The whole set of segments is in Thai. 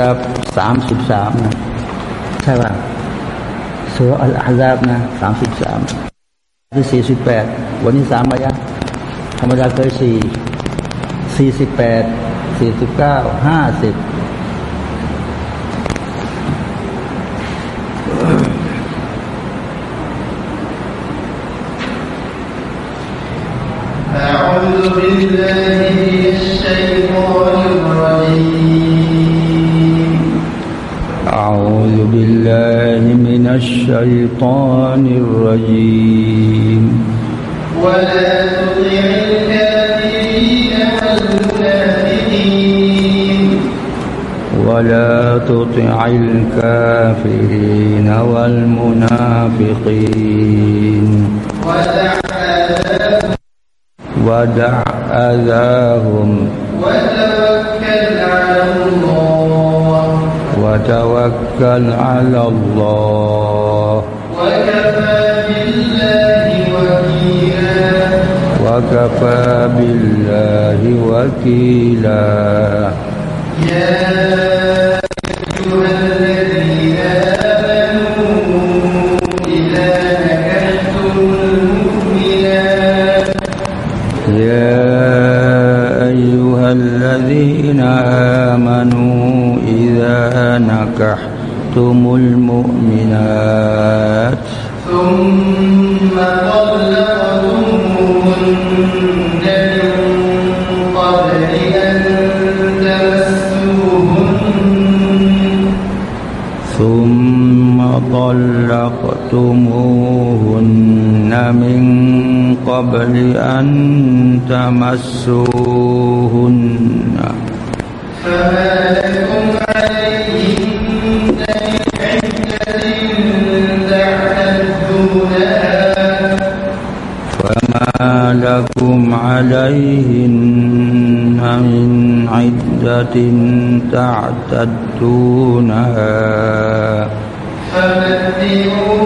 ครับสามสิบสามนะใช่ป่ะสุรอัลอาซาบนะสามสิบสามที่สี่สิบแปดวันนี้สามมายะธรรมดาเคยสี่สี่สิบแปดสี่สิบเก้าห้าสิบ أعوذ بالله من الشيطان بالله من الشيطان الرجيم. ولا تطع الكافرين والمنافقين. ولا تطع الكافرين والمنافقين. ودع أذاهم. ودع أذاهم وتوكل على الله. وتوكل على الله. وكفى بالله وكيلا. وكفى بالله وكيلا يا أيها الذين آمنوا إذا يا الذين آمنوا إذا نكحتم المؤمنات. ثم طلقتموهن من قبل أن تمسوهن. ثم طلقتموهن من قبل أن تمسوهن. فما لكم عليهن من عدة تعتدونها فما لكم عليهن من عدة تعتدونها. فمتعوهن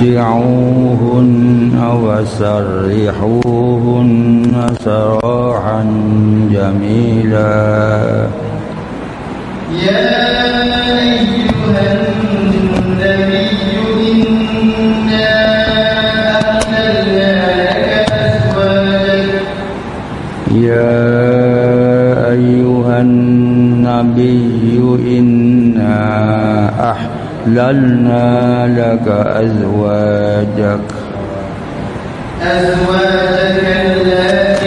فمتعوهن وسرحوهن سراحا جميلا. يا أيها النبي إنا أحللنا لك أزواجك يا أيها النبي إنا أحللنا لك أزواجك. أزواجك التي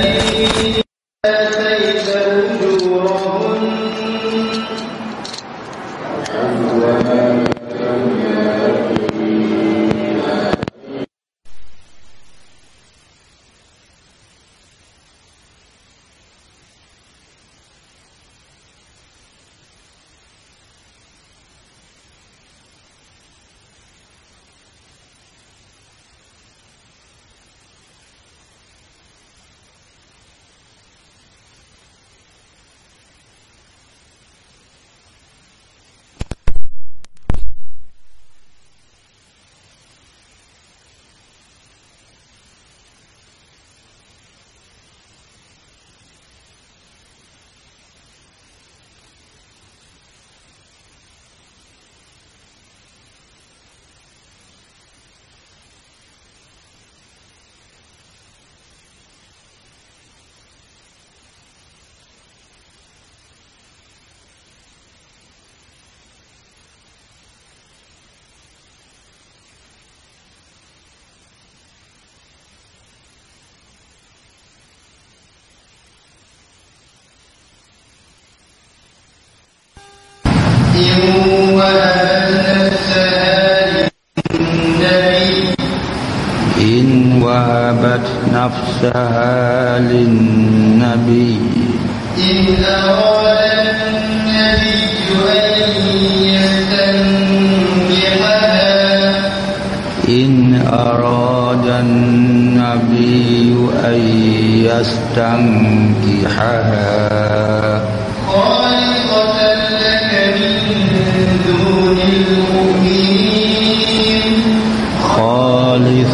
إن وهبت نفسها للنبي إن أراد النبي أن يستنكحها إن أراد النبي أن يستنكحها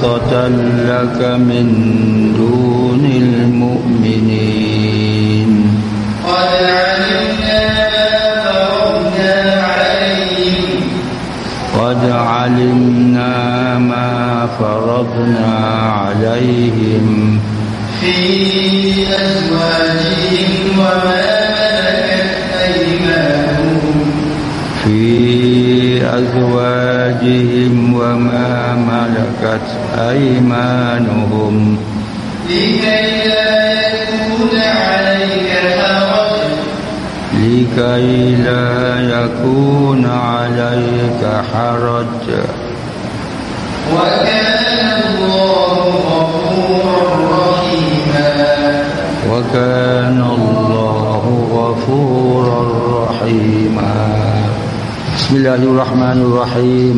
خالصة لك من دون المؤمنين. قد علمنا ما فرضنا عليهم. قد علمنا ما فرضنا عليهم. في أزواجهم وما ملكت أيمانهم. في أزواجهم وما ملكت أيمانهم. لكي لا يكون عليك حرج. لكي لا يكون عليك حرج وكان الله غفورا رحيما وكان الله غفورا رحيما. بسم الله الرحمن الرحيم.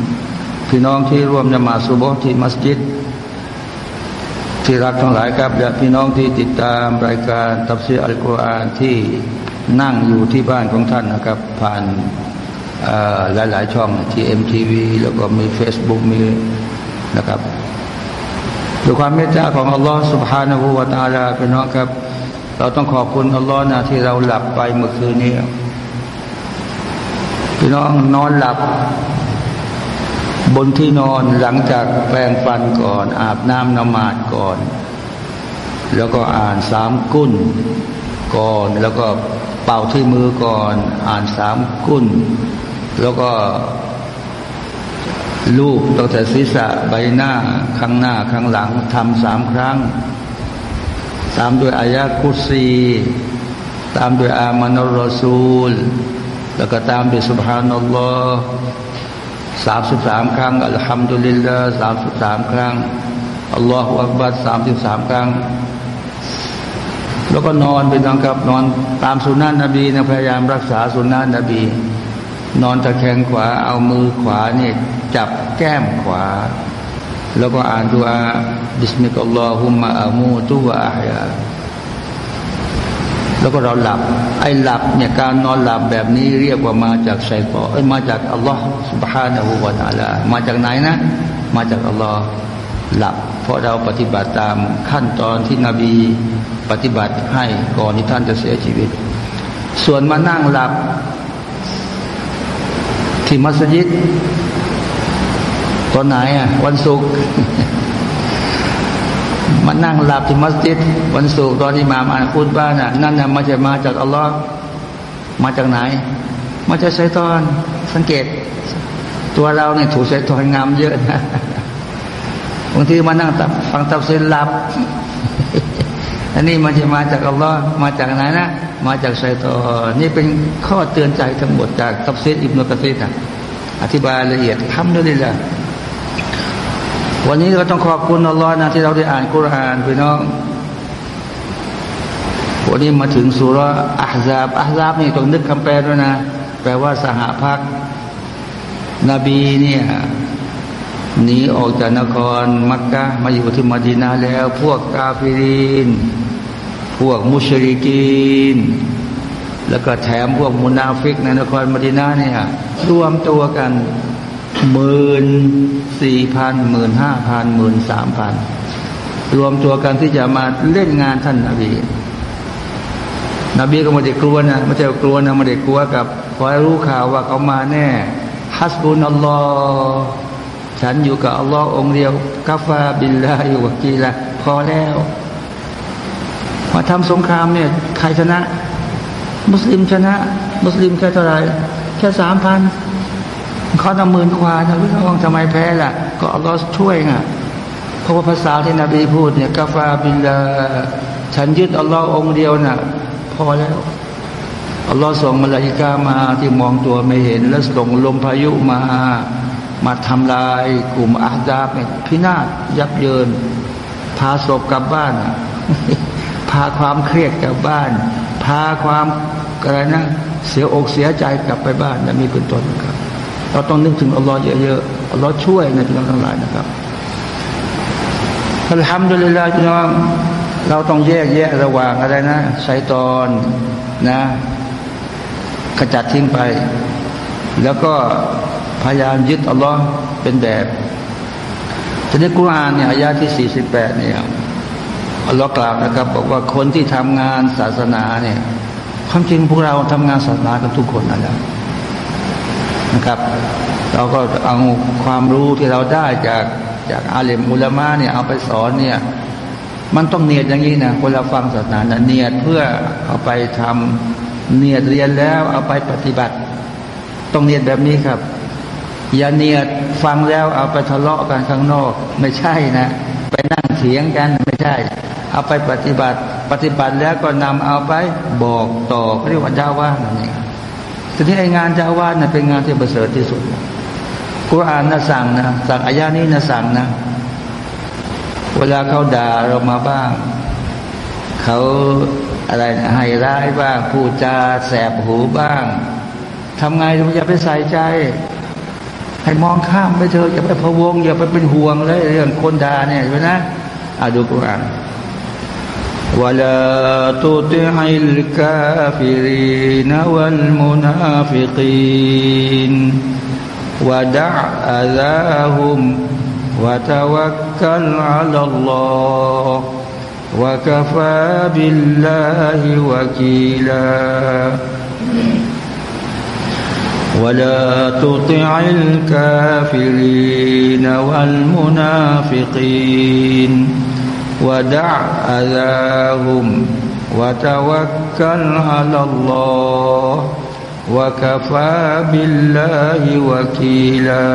พี่น้องที่ร่วมนมาสุโบฮ์ที่มัสยิด ที่รักทั้งหลายครับและพี่น้องที่ติดตามรายการตับซีอัลกุรอานที่นั่งอยู่ที่บ้านของท่านนะครับ ผ่านเอ่อหลาย ๆ ช่องที่เอ็มทีวีแล้วก็มี Facebook มีนะครับด้วยความเมตตาของอัลลอฮ์ سبحانه และ تعالى พี่น้องครับ เราต้องขอบคุณอัลลอฮ์นะที่เราหลับไปเมื่อคืนนี้ พี่น้องนอนหลับ บนที่นอนหลังจากแปรงฟันก่อน อาบน้ำนมาดก่อน แล้วก็อ่านสามกุ้นก่อน แล้วก็เป่าที่มือก่อน อ่านสามกุ้น แล้วก็ลูบตั้งแต่ศีรษะใบหน้าข้างหน้าข้างหลังทำสามครั้ง ตามด้วยอายะกุซี ตามด้วยอามานุรรอซูล แล้วก็ตามด้วยสุบฮานัลลอฮ์ สามสิบสามครั้งอัลฮัมดุลิลลาห์สามสิบสามครั้งอัลลอฮฺอักบัดสามสิบสามครั้ง แล้วก็นอนไปนอนกับนอนตามสุนนะนบีนะพยายามรักษาสุนนะนบี นอนตะแคงขวาเอามือขวานี่จับแก้มขวา แล้วก็อ่านดูอา باسمك اللهم أموت وأحيا แล้วก็เราหลับ ไอ้หลับเนี่ยการนอนหลับแบบนี้เรียกว่ามาจากชัยตอเอ้ยมาจากอัลลอฮ์ سبحانه และ تعالى มาจากไหนนะ มาจากอัลลอฮ์หลับ เพราะเราปฏิบัติตามขั้นตอนที่นบีปฏิบัติให้ก่อนที่ท่านจะเสียชีวิต ส่วนมานั่งหลับ ที่มัสยิดตอนไหนอ่ะ วันศุกร์ มานั่งหลับที่มัสยิดวันศุกร์ตอนที่มามอ่านคุตบ้านน่ะนั่นน่ะมาจะมาจากอัลลอฮ์มาจากไหน มาจากชัยตอนสังเกต ตัวเราเนี่ยถูกชัยตอนงามเยอะนะบางทีมานั่งฟังตับเซนหลับอันนี้มันจะมาจากอัลลอฮ์มาจากไหนนะ มาจากชัยตอนนี่เป็นข้อเตือนใจทั้งหมดจากตับเซนอิบนุกะซีนะอธิบายละเอียดทำด้วยเลยละ วันนี้เราต้องขอบคุณอัลลอฮ์นะที่เราได้อ่านกุรานพี่น้อง วันนี้มาถึงสุรอัฮซาบอัฮซาบนี่ต้องนึกคำแปลด้วยนะ แปลว่าสหพักนบีเนี่ยหนีออกจากนครมักกะมาอยู่ที่มดีนาแล้ว พวกกาฟิริน พวกมุชริกีน แล้วก็แถมพวกมุนาฟิกในนครมดีนาเนี่ยรวมตัวกัน หมื่นสี่พันหมื่นห้าพันหมื่นสามพันรวมตัวกันที่จะมาเล่นงานท่านนาบีนบีก็ไม่ได้กลัวนะไม่ใช่กลัวนะไม่ได้กลัวกับพอรู้ข่าวว่าเขามาแน่ฮัสบุนอัลลอฮ์ฉันอยู่กับอัลลอฮ์องเดียวกาฟาบิลลาอยู่กับกีละพอแล้วมาทำสงครามเนี่ยใครชนะ มุสลิมชนะ มุสลิมแค่เท่าไรแค่สามพัน เขาทำหมื่นกว่านะพี่น้องทำไมแพ้ล่ะ ก็อัลลอฮ์ช่วยไงเพราะว่าภาษาที่นบีพูดเนี่ยكفى بالله ฉันยึดอัลลอฮ์องค์เดียวน่ะ พอแล้วอัลลอฮ์ส่งมาลาอิกามาที่มองตัวไม่เห็น แล้วส่งลมพายุมา มาทำลายกลุ่มอาดาบเนี่ยพินาศยับเยิน พาศพกลับบ้าน พาความเครียดกลับบ้าน พาความอะไรนะเสียอกเสียใจกลับไปบ้านและมีเป็นต้นครับ เราต้องนึกถึงอัลลอฮ์เยอะๆอัลลอฮ์ช่วยในพี่น้องทั้งหลายนะครับอัลฮัมดุลิลลาห์พี่น้องเราต้องแยกแยะระหว่างอะไรนะชัยตอนนะขจัดทิ้งไป แล้วก็พยายามยึดอัลลอฮ์เป็นแบบจะได้กุรอานเนี่ยอายาที่สี่สิบแปดเนี่ยอัลลอฮ์กล่าวนะครับ บอกว่าคนที่ทำงานศาสนาเนี่ยความจริงพวกเราทำงานศาสนากันทุกคนนั่นแหละ นะครับ เราก็เอาความรู้ที่เราได้จากจากอาเลมอุลามะเนี่ยเอาไปสอนเนี่ย มันต้องเนียดอย่างนี้นะคนเราฟังศาสนานะเนียดเพื่อเอาไปทำเนียดเรียนแล้วเอาไปปฏิบัติ ต้องเนียดแบบนี้ครับ อย่าเนียดฟังแล้วเอาไปทะเลาะกันข้างนอก ไม่ใช่นะ ไปนั่งเถียงกันไม่ใช่ เอาไปปฏิบัติ ปฏิบัติแล้วก็นำเอาไปบอกต่อเรียกว่าเจ้าว่านั่นเอง ทีนี้ไองานเจ้าว่านะเป็นงานที่ประเสริฐที่สุดกุรอานนะสั่งนะสั่งอายานี้นะสั่งนะ เวลาเขาด่าเรามาบ้าง เขาอะไรให้ร้ายบ้างพูดจาแสบหูบ้างทำไงอย่าไปใส่ใจ ให้มองข้ามไปเถอะอย่าไปพะวง อย่าไปเป็นห่วงเลย เรื่องคนด่าเนี่ยใช่ไหมนะอ่าดูกุรอาน ولا تطع الكافرين والمنافقين ودع أذاهم وتوكل على الله وكفى بالله وكيلا. ولا تطع الكافرين والمنافقين ودع أذاهم وتوكل على الله وكفى بالله وكيلا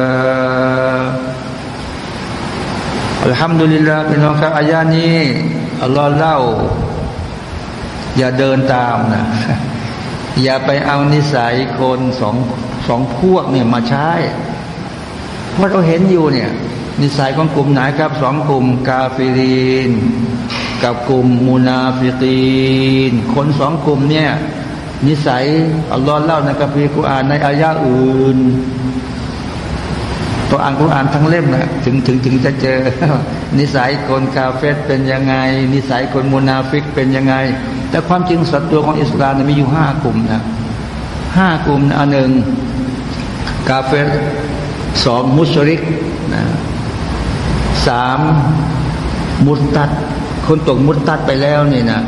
الحمد لله พี่น้องครับอายานี้อัลลอฮ์เล่า อย่าเดินตามนะ อย่าไปเอานิสัยคนสองสองพวกเนี่ยมาใช้เพราะเราเห็นอยู่เนี่ย นิสัยของกลุ่มไหนครับสองกลุ่มกาฟิรีน กับกลุ่มมูนาฟิกีนน คนสองกลุ่มเนี่ยนิสัยอัลลอฮ์เล่าในกัมภีร์กุรอานในอายะอื่นตัวอ่านกุรอานทั้งเล่มนะถึงถึงถึงจะเจอ นิสัยคนกาเฟตเป็นยังไง นิสัยคนมุนาฟิกเป็นยังไง แต่ความจริงสัตว์ตัวของอิสลามมีอยู่ห้ากลุ่มนะห้ากลุ่มอันหนึ่งกาเฟตสองมุชริกนะ สามมุตตัดคนตกมุตตัดไปแล้วนี่นะ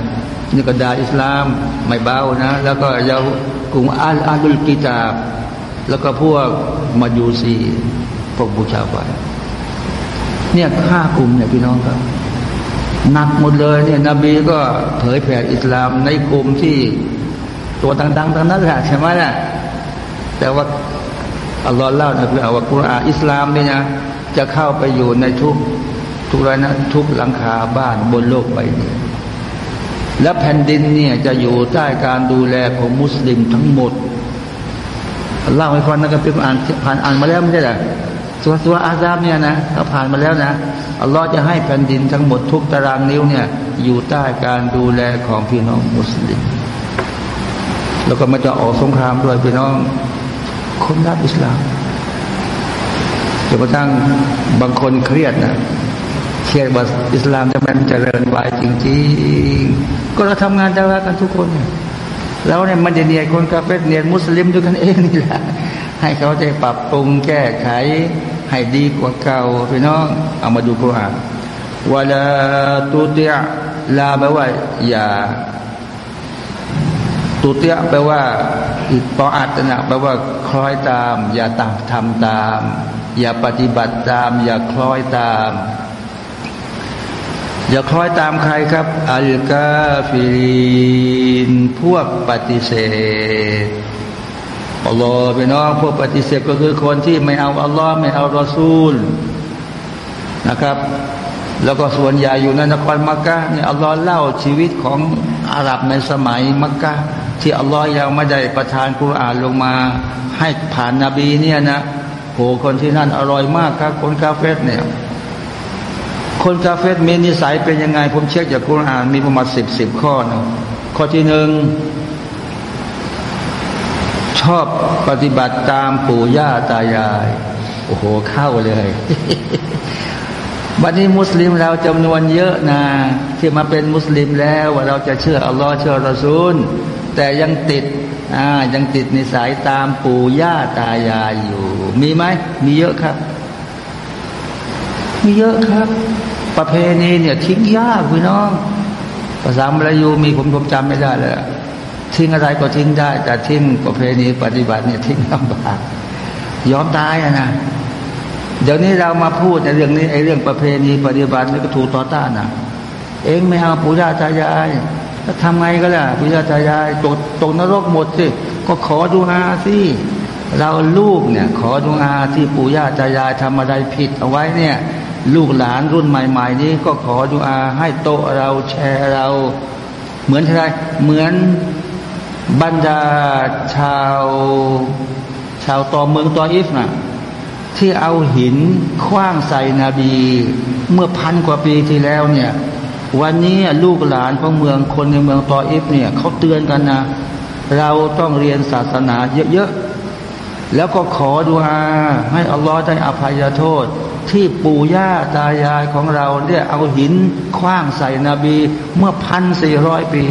นี่ก็ดาอิสลามไม่เบานะ แล้วก็ยาวกลุ่มอัลอาลุลกิตาบแล้วก็พวกมายูซีพวกบูชาไฟเนี่ยห้ากลุ่มเนี่ยพี่น้องครับหนักหมดเลยเนี่ยนบีก็เผยแผ่อิสลามในกลุ่มที่ตัวดังๆทั้งนั้นแหละใช่ไหมล่ะแต่ว่าอัลลอฮ์เล่านะคือว่ากุรอานอิสลามเนี่ยนะ จะเข้าไปอยู่ในทุกทุกไรนะทุกหลังคาบ้านบนโลกใบนี้และแผ่นดินเนี่ยจะอยู่ใต้การดูแลของมุสลิมทั้งหมดเล่าให้ฟังนะครับเป็นอ่านผ่านอ่านมาแล้วไม่ใช่หรอส่วนตัวอาซาบเนี่ยนะเขาผ่านมาแล้วนะอัลลอฮ์จะให้แผ่นดินทั้งหมดทุกตารางนิ้วเนี่ย อยู่ใต้การดูแลของพี่น้องมุสลิมแล้วก็มาจะออกสงครามด้วยพี่น้องคนรักอิสลาม จนกระทั่งบางคนเครียดนะเครียดว่าอิสลามจะมันเจริญไวจริงๆ ก็เราทำงานดารากันทุกคนแล้วเนี่ยมันจะเนียนคนกาเฟตเนียนมุสลิมด้วยกันเองนี่แหละให้เขาได้ปรับปรุงแก้ไข ให้ดีกว่าเก่าพี่น้อง เอามาดูกุรอานวลาตุติยลาแปลว่าอย่าตุเติยแปลว่าปออัตนะแปลว่าคล้อยตาม อย่าตามทำตาม อย่าปฏิบัติตาม อย่าคล้อยตาม อย่าคล้อยตามใครครับ อัลกาฟิรินพวกปฏิเสธอัลลอฮ์พี่น้องพวกปฏิเสธก็คือคนที่ไม่เอาอัลลอฮ์ไม่เอารอซูลนะครับ แล้วก็ส่วนใหญ่อยู่ในนครมักกะเนี่ยอัลลอฮ์เล่าชีวิตของอาหรับในสมัยมักกะที่อัลลอฮ์ยังไม่ได้ประทานกุรอานลงมา ให้ผ่านนาบีเนี่ยนะ โหคนที่นั่นอร่อยมากครับ คนกาเฟสเนี่ย คนกาเฟสมีนิสัยเป็นยังไง ผมเช็คจากกุรอานมีประมาณสิบสิบข้อนะข้อที่หนึ่งชอบปฏิบัติตามปู่ย่าตายาย โอ้โหเข้าเลยวันนี้มุสลิมเราจำนวนเยอะนะที่มาเป็นมุสลิมแล้วว่าเราจะเชื่ออัลลอฮ์เชื่อรอซูล แต่ยังติด อ่ายังติดนิสัยตามปู่ย่าตายายอยู่ มีไหมมีเยอะครับ มีเยอะครับ ประเพณีเนี่ยทิ้งยากพี่น้อง ภาษามลายูมีผมผมจำไม่ได้เลยทิ้งอะไรก็ทิ้งได้ แต่ทิ้งประเพณีปฏิบัติเนี่ยทิ้งลำบากยอมตายอะนะเดี๋ยวนี้เรามาพูดในเรื่องนี้ไอ้เรื่องประเพณีปฏิบัตินี่ก็ถูกต่อต้านนะเองไม่เอาปู่ย่าตายายแล้ว ทำไงก็ล่ะปู่ย่าตายายตกตกนรกหมดสิก็ขอดูอาสิเราลูกเนี่ย ขอดูอาที่ปู่ย่าตายายทำอะไรผิดเอาไว้เนี่ย ลูกหลานรุ่นใหม่ ๆ นี้ก็ขอดูอาให้โตเราแชร์เรา เหมือนอะไรเหมือนบรรดาชาว ชาวตอเมืองตออิฟนะที่เอาหินคว้างใส่นบี เมื่อพันกว่าปีที่แล้วเนี่ย วันนี้ลูกหลานของเมืองคนในเมืองตออิฟเนี่ยเขาเตือนกันนะ เราต้องเรียนศาสนาเยอะๆ แล้วก็ขอดุอาให้อัลลอฮ์ได้อภัยโทษ ที่ปู่ย่าตายายของเราเนี่ยเอาหินคว้างใส่นบีเมื่อพันสี่ร้อยปี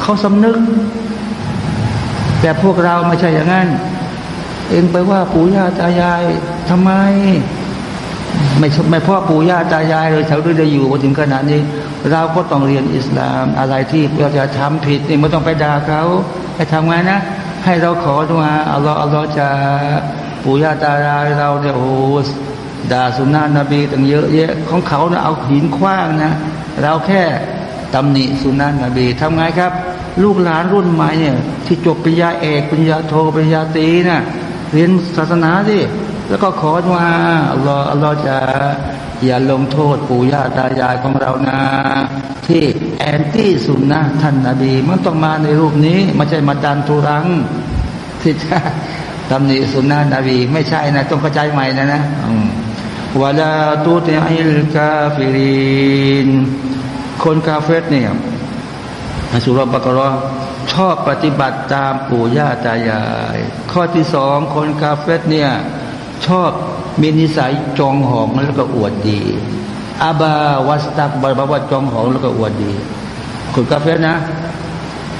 เขาสำนึก แต่พวกเราไม่ใช่อย่างนั้น เองไปว่าปู่ย่าตายายทำไม ไม่ไม่พ่อปู่ย่าตายายเลยเขาด้จะอยู่มาถึงขนาดนี้ เราก็ต้องเรียนอิสลามอะไรที่เราจะทำผิดนี่ไม่ต้องไปด่าเขาให้ทำไงนะ ให้เราขอดุอาอัลลอฮ์อัลลอฮ์จะปู่ย่าตายายเราเนี่ยโอ้ด่าสุนนะนบีตั้งเยอะแยะของเขาเนะเอาหินคว้างนะ เราแค่ตำหนิสุนนะนบีทำไงครับ ลูกหลานรุ่นใหม่เนี่ยที่จบปริญญาเอกปริญญาโทปริญญาตรีนะ่ะเรียนศาสนาดิแล้วก็ขอว่าอัลลอฮ์อัลลอฮ์จะ อย่าลงโทษปู่ย่าตายายของเรานะ ที่แอนตี้สุนนะท่านนาบีมันต้องมาในรูปนี้ไม่ใช่มาดันทุรัง ที่จะตำหนิสุนนะนบี ไม่ใช่นะ ต้องเข้าใจใหม่นะนะวลาตูติอิลกาฟิรินคนกาเฟตเนี่ยสุรบกรอชอบปฏิบัติตามปู่ย่าตายาย ข้อที่สองคนกาเฟตเนี่ยชอบ มีนิสัยจองหองแล้วก็อวดดีอาบาวัสตักบาบว่าจองหองแล้วก็อวดดีคนกาเฟนะ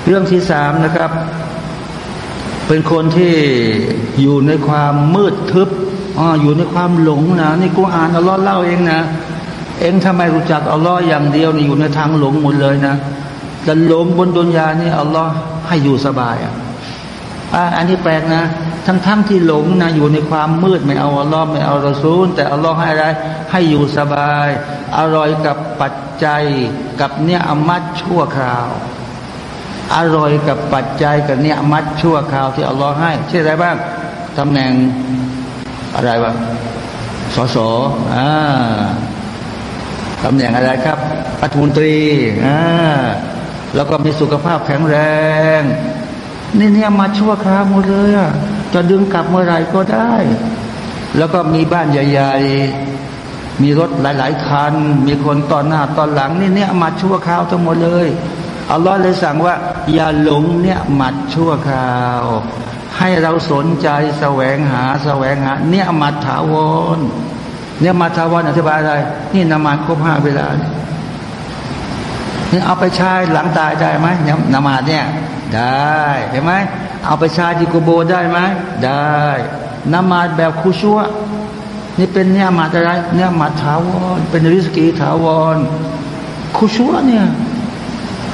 เรื่องที่สามนะครับ เป็นคนที่อยู่ในความมืดทึบอ๋ออยู่ในความหลงนะนี่กูอ่านอัลลอฮ์เล่าเองนะเองทำไมรู้จักอัลลอฮ์อย่างเดียวนี่อยู่ในทางหลงหมดเลยนะแต่หลงบนดุนยานี่อัลลอฮ์ให้อยู่สบายอะ อันนี้แปลกนะ ทั้งๆทที่หลงนะอยู่ในความมืดไม่เอาอัลลอฮ์ไม่เอารอซูล แต่อัลลอฮ์ให้อะไรให้อยู่สบาย อร่อยกับปัจจัยกับเนี่ยอมัดชั่วคราว อร่อยกับปัจจัยกับเนี่ยมัดชั่วคราวที่อัลลอฮ์ให้เช่นอะไรบ้างตำแหน่งอะไรบ้างสสอ่าตำแหน่งอะไรครับรัฐมนตรีอ่าแล้วก็มีสุขภาพแข็งแรง นี่เนี่ยมาชั่วคราวหมดเลยอะจะดึงกลับเมื่อไรก็ได้ แล้วก็มีบ้านใหญ่ๆ มีรถหลาย ๆ คัน มีคนตอนหน้าตอนหลัง นี่เนี่ยมาชั่วคราวทั้งหมดเลยอัลลอฮ์เลยสั่งว่า อย่าหลงเนี่ยมัดชั่วคราว ให้เราสนใจแสวงหาแสวงหา เนี่ยมัดถาวรเนี่ยมาถาวรอธิบายอะไร นี่นมาครบห้าเวลานี่เอาไปใช้หลังตายได้ไหมนมาเนี่ย ได้เห็นไหมเอาไปชาจิโกโบได้ไหมได้นมาดแบบคุชัวนี่เป็นเนี่ยมาอะไรเนี่ยมาถาวรเป็นริสกีถาวรคุชัวเนี่ย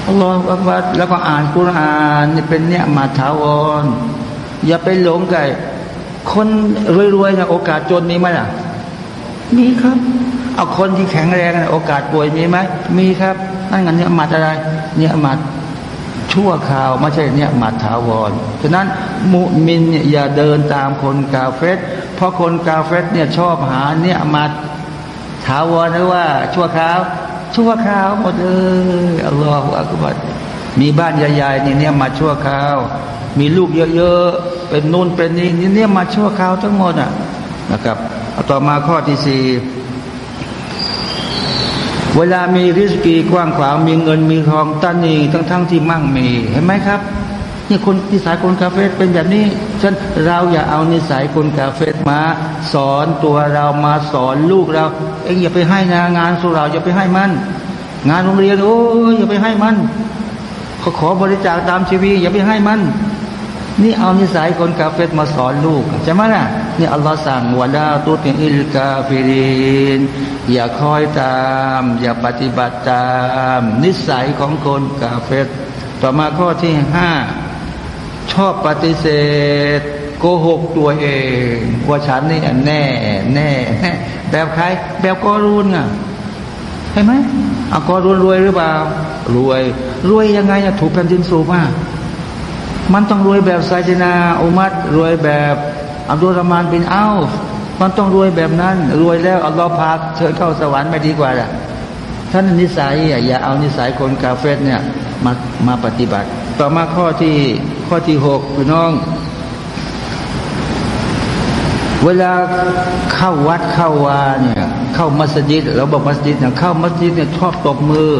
อัลลอฮฺอักบัดแล้วก็อ่านกุรานนี่เป็นเนี่ยมาถาวรอย่าไปหลงไก่คนรวยๆนะโอกาสจนมีไหมล่ะ มีครับ เอาคนที่แข็งแรงนะโอกาสป่วยมีไหมมีครับนั่นกันเนี่ยมาอะไรเนี่ยมา ชั่วข่าวไม่ใช่เนี่ยมาถาวรฉะนั้นมุมินเนี่ยอย่าเดินตามคนกาเฟสเพราะคนกาเฟสเนี่ยชอบหาเนี่ยมาถาวรหรือว่าชั่วคราว ชั่วคราวหมดเลยอัลลอฮฺอักบัรมีบ้านใหญ่ๆนี่เนี่ยมาชั่วคราว มีลูกเยอะๆเป็นนู่นเป็นนี่นี่เนี่ยมาชั่วคราวทั้งหมดอะนะครับต่อมาข้อที่สี่ เวลามีริสกีกว้างขวางมีเงินมีทองตั้นนีทั้งทั้งที่มั่งมี เห็นไหมครับ นี่คนนิสัยคนกาเฟสเป็นแบบนี้ฉะนั้นเราอย่าเอานิสัยคนกาเฟสมา สอนตัวเรามาสอนลูกเรา เองอย่าไปให้นะงานสุราอย่าไปให้มัน งานโรงเรียนโอ้ยอย่าไปให้มันเขาขอบริจาคตามชีวิตอย่าไปให้มัน นี่เอานิสัยคนกาเฟตมาสอนลูกใช่ไหมล่ะ นี่อัลลอฮ์สั่งวะลาตุติอิลกาฟิรินอย่าคอยตาม อย่าปฏิบัติตาม นิสัยของคนกาเฟตต่อมาข้อที่ห้าชอบปฏิเสธโกหกตัวเองว่าฉันนี่แน่แน่แบบใคร แบบกอรุนอะเห็นไหมอากอรุนรวยหรือเปล่า รวย รวยยังไงอะถูกแผ่นดินสูบมากมันต้องรวยแบบไซจินาอุมัดรวยแบบ อับดุลรามานบินอัลมันต้องรวยแบบนั้น รวยแล้วอัลลอฮ์พาเชิญเข้าสวรรค์ไม่ดีกว่าล่ะท่านนิสัยอย่าเอานิสัยคนกาเฟสเนี่ยมามาปฏิบัติ ต่อมาข้อที่ข้อที่หกพี่น้อง เวลาเข้าวัดเข้าวาเนี่ยเข้ามัสยิดเราบอกมัสยิดเนี่ยเข้ามัสยิดเนี่ยชอบตบมือ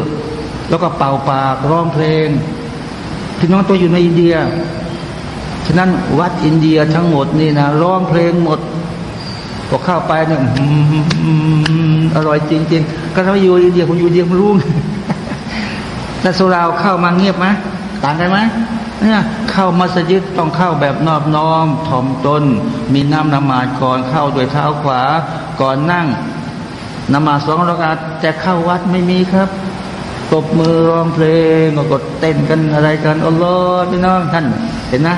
แล้วก็เป่าปากร้องเพลงพี่น้องตัวอยู่ในอินเดีย นั้นวัดอินเดียทั้งหมดนี่นะร้องเพลงหมดพอเข้าไปเนี่ยอร่อยจริงๆก็เราอยู่อินเดียผมอยู่เดียมรู้แต่สุราเข้ามาเงียบไหมต่างกันไหมเนี่ยเข้ามัสยิดต้องเข้าแบบนอบน้อมถ่อมตน มีน้ำนมาดก่อนเข้าด้วยเท้าขวา ก่อนนั่งนมาสองรากาแต่เข้าวัดไม่มีครับตบมือร้องเพลงก็เต้นกันอะไรกันอัลลอฮ์พี่น้องท่านเห็นนะ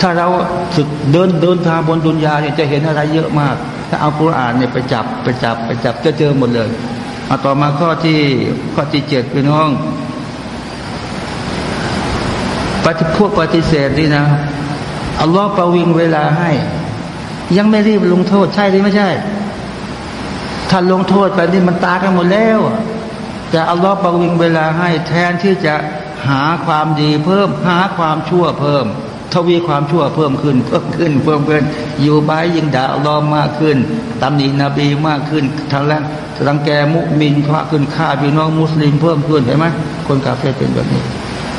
ถ้าเราฝึกเดินเดินทางบนดุนยาเนี่ยจะเห็นอะไรเยอะมาก ถ้าเอาคุรานเนี่ยไปจับไปจับไปจับจะเจอหมดเลยเอาต่อมาข้อที่ข้อที่เจ็ดพี่น้องปฏิพวกปฏิเสธนี่นะอัลลอฮ์ประวิงเวลาให้ ยังไม่รีบลงโทษใช่หรือไม่ใช่ ถ้าลงโทษไปนี่มันตากันหมดแล้วแต่อัลลอฮ์ประวิงเวลาให้แทนที่จะหาความดีเพิ่มหาความชั่วเพิ่ม ทวีความชั่วเพิ่มขึ้นเพิ่มขึ้นเพิ่มขึ้น อยู่บายยิ่งด่าลอฮ์มากขึ้นตำหนินบีมากขึ้นทางแรกรังแกมุมินพระขึ้นฆ่าพี่น้องมุสลิมเพิ่มขึ้นเห็นไหมคนกาเฟ่เป็นแบบนี้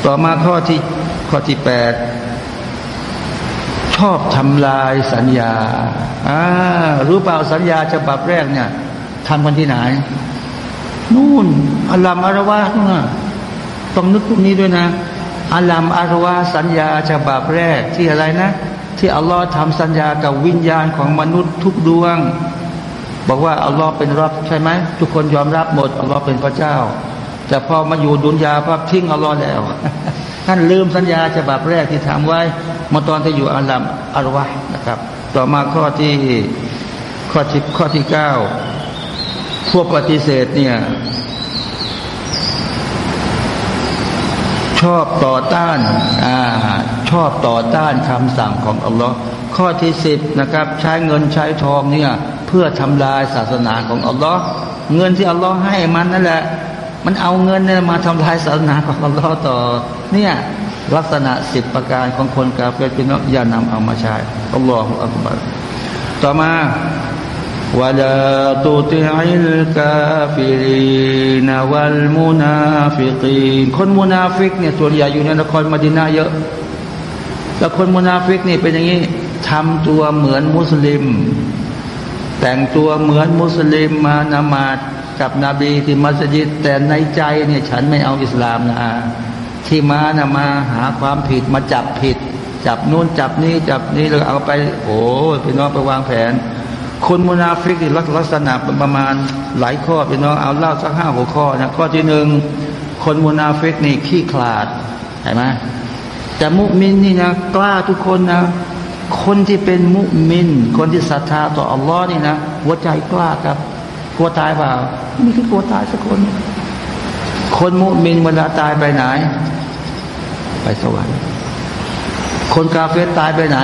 ต่อมาข้อที่ข้อที่แปดชอบทำลายสัญญาอ่ารู้เปล่าสัญญาฉบับแรกเนี่ยทำกันที่ไหน นู่นอัลลัมอารวานู่นต้องนึกพวกนี้ด้วยนะ อัลลัมอารวาสัญญาฉบับแรกที่อะไรนะ ที่อัลลอฮ์ทำสัญญากับวิญญาณของมนุษย์ทุกดวง บอกว่าอัลลอฮ์เป็นรับใช่ไหมทุกคนยอมรับหมดอัลลอฮ์เป็นพระเจ้า แต่พอมาอยู่ดุนยาพับทิ้งอัลลอฮ์แล้วท่านลืมสัญญาฉบับแรกที่ทำไว้มาตอนที่อยู่อัลลัมอารวานะครับ ต่อมาข้อที่ข้อที่ข้อที่เก้าพวกปฏิเสธเนี่ย ชอบต่อต้านอ่าชอบต่อต้านคำสั่งของอัลลอฮ์ข้อที่สิบนะครับ ใช้เงินใช้ทองเนี่ยเพื่อทำลายศาสนาของอัลลอฮ์เงินที่อัลลอฮ์ให้มันนั่นแหละ มันเอาเงินเนี่ยมาทำลายศาสนาของอัลลอฮ์ต่อ เนี่ยลักษณะสิบประการของคนกาเฟรเป็นนกอย่านำเอามาใช้الله أكبر ต่อมา ولا تطع الكافرين والمنافقين คนมุนาฟิกเนี่ยส่วนใหญ่อยู่ในนครมดินาเยอะแล้วคนมุนาฟิกนี่เป็นอย่างนี้ทำตัวเหมือนมุสลิม แต่งตัวเหมือนมุสลิมมานามาซกับนบีที่มัสยิด แต่ในใจเนี่ยฉันไม่เอาอิสลามนะที่มานะมาหาความผิดมาจับผิด จับนู้นจับนี้จับนี้แล้วเอาไป โอ้พี่น้องไปวางแผน คนมุนาฟิกนี่ลักษณะประมาณหลายข้อพี่น้องเอาเล่าสักห้าหัวข้อนะข้อที่หนึ่งคนมุนาฟิกนี่ขี้ขลาดเห็นไหมแต่มุมินนี่นะกล้าทุกคนนะ คนที่เป็นมุมิน คนที่ศรัทธาต่ออัลลอฮ์นี่นะหัวใจกล้าครับกลัวตายเปล่าไม่คิดกลัวตายสักคน คนมุมินเวลาตายไปไหน ไปสวรรค์คนกาเฟตตายไปไหน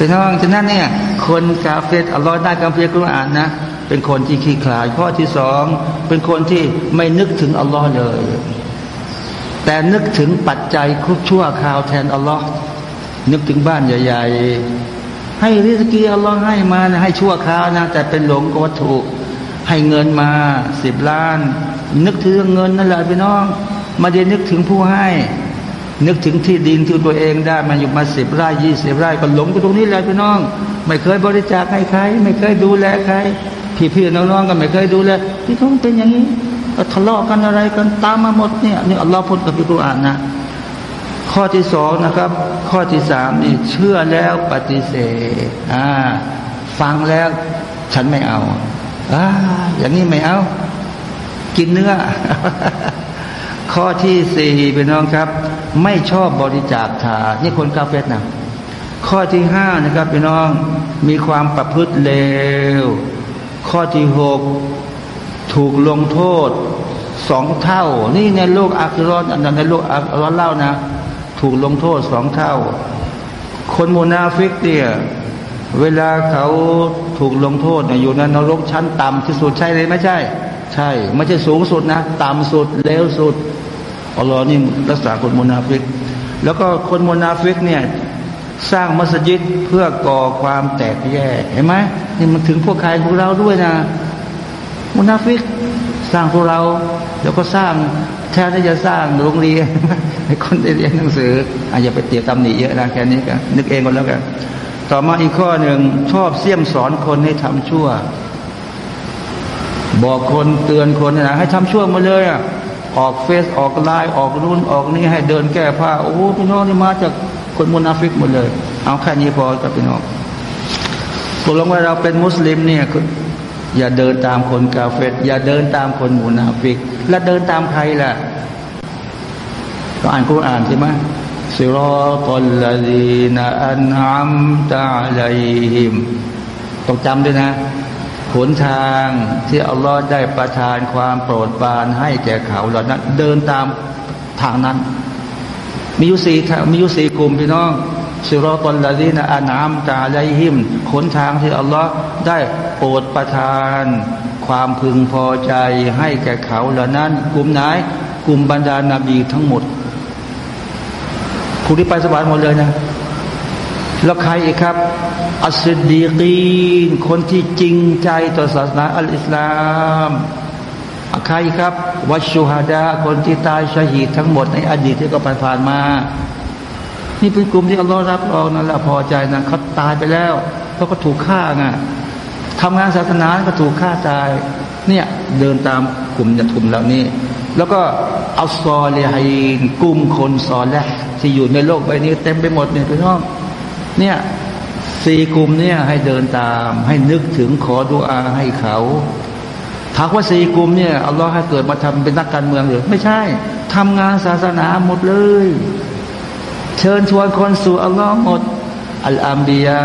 เป็นน้องฉะนั้นเนี่ยคนกาเฟตอัลลอฮ์ได้กำเพียกุรอานนะเป็นคนที่ขี้ขลาดข้อที่สองเป็นคนที่ไม่นึกถึงอัลลอฮ์เลย แต่นึกถึงปัจจัยคุกชั่วคราวแทนอัลลอฮ์นึกถึงบ้านใหญ่ ๆ ให้ริสกีอัลลอฮ์ให้มานะให้ชั่วคราวนะแต่เป็นหลงกับวัตถุให้เงินมาสิบล้าน นึกถึงเงินนั่นแหละพี่น้องมาเดียนึกถึงผู้ให้ นึกถึงที่ดินที่ตัวเองได้มาอยู่มาสิบไร่ยี่สิบไร่ก็หลงกับตรงนี้แหละพี่น้อง ไม่เคยบริจาคให้ใคร ไม่เคยดูแลใคร พี่ๆน้องๆก็ไม่เคยดูแลพี่น้องเป็นอย่างนี้ทะเลาะกันอะไรกันตามมาหมดเนี่ยนี่อัลลอฮ์พูดกับพี่กุรอานนะข้อที่สองนะครับ ข้อที่สามนี่เชื่อแล้วปฏิเสธอ่าฟังแล้วฉันไม่เอาอ่าอย่างนี้ไม่เอา กินเนื้อ ข้อที่สี่เป็นน้องครับ ไม่ชอบบริจาคทานนี่คนกาเฟตนะข้อที่ห้านะครับพี่น้องมีความประพฤติเลว ข้อที่หกถูกลงโทษสองเท่า นี่ในโลกอาคิเราะฮ์ในโลกอาคิเราะฮ์เล่านะ ถูกลงโทษสองเท่า คนมูนาฟิกเนี่ยเวลาเขาถูกลงโทษเนี่ยอยู่ในนรกชั้นต่ำที่สุดใช่เลยไม่ใช่ ใช่ ไม่ใช่สูงสุดนะ ต่ำสุดเลวสุด อัลลอฮ์นี่รักษาคนมุนาฟิก แล้วก็คนมุนาฟิกเนี่ยสร้างมัสยิดเพื่อก่อความแตกแยกเห็นไหมนี่มันถึงพวกใครพวกเราด้วยนะ มุนาฟิก สร้างพวกเราแล้วก็สร้างแทนที่จะสร้างโรงเรียนให้คนได้เรียนหนังสืออาจจะไปเตียตำหนิเยอะนะแค่นี้กันนึกเองก็แล้วกันต่อมาอีกข้อหนึ่งชอบเสี่ยมสอนคนให้ทำชั่ว บอกคนเตือนคนนะให้ทำชั่วมาเลยอะ ออกเฟซออกไลน์ออกนู่นออกนี่ให้เดินแก้ผ้าโอ้พี่น้องนี่มาจากคนมุนาฟิกหมดเลย เอาแค่นี้พอกับพี่น้องตกลงว่าเราเป็นมุสลิมเนี่ยอย่าเดินตามคนกาเฟตอย่าเดินตามคนมุนาฟิก แล้วเดินตามใครล่ะก็อ่านกุรอานใช่ไหมสิรอตัลลดีนอันอัมตะลัยฮิมต้องจำด้วยนะ หนทางที่อัลลอฮ์ได้ประทานความโปรดปรานให้แก่เขาเหล่านั้น เดินตามทางนั้น มีอยู่สี่มีอยู่สี่กลุ่มพี่น้องสิรอตัลลดีนอันอัมตะลัยฮิมหนทางที่อัลลอฮ์ได้โปรดประทาน ความพึงพอใจให้แก่เขาเหล่านั้น กลุ่มไหนกลุ่มบรรดานาบีทั้งหมดผู้ที่ไปสวรรค์หมดเลยนะ แล้วใครอีกครับ อัสดีกีนคนที่จริงใจต่อศาสนาอัลอิสลามใครครับวัชชูฮาดาคนที่ตายชาหีดทั้งหมดในอดีตที่ก็ผ่านมา นี่เป็นกลุ่มที่อัลลอฮ์รับรองนั่นแหละพอใจนะเขาตายไปแล้วเขาก็ถูกฆ่าไงทำงานศาสนาก็ถูกฆ่าตาย เนี่ยเดินตามกลุ่มยกลุ่มเหล่านี้ แล้วก็อัลซอลีฮีนกลุ่มคนซอและที่อยู่ในโลกใบนี้ เต็มไปหมดเนี่ยพี่น้อง เนี่ยสี่กลุ่มเนี่ยให้เดินตาม ให้นึกถึงขอดุอาให้เขาถามว่าสี่กลุ่มเนี่ยอัลลอฮ์ให้เกิดมาทำเป็นนักการเมืองหรือไม่ใช่ทำงานศาสนาหมดเลย เชิญชวนคนสู่อัลลอฮ์หมดอัลอัมบียา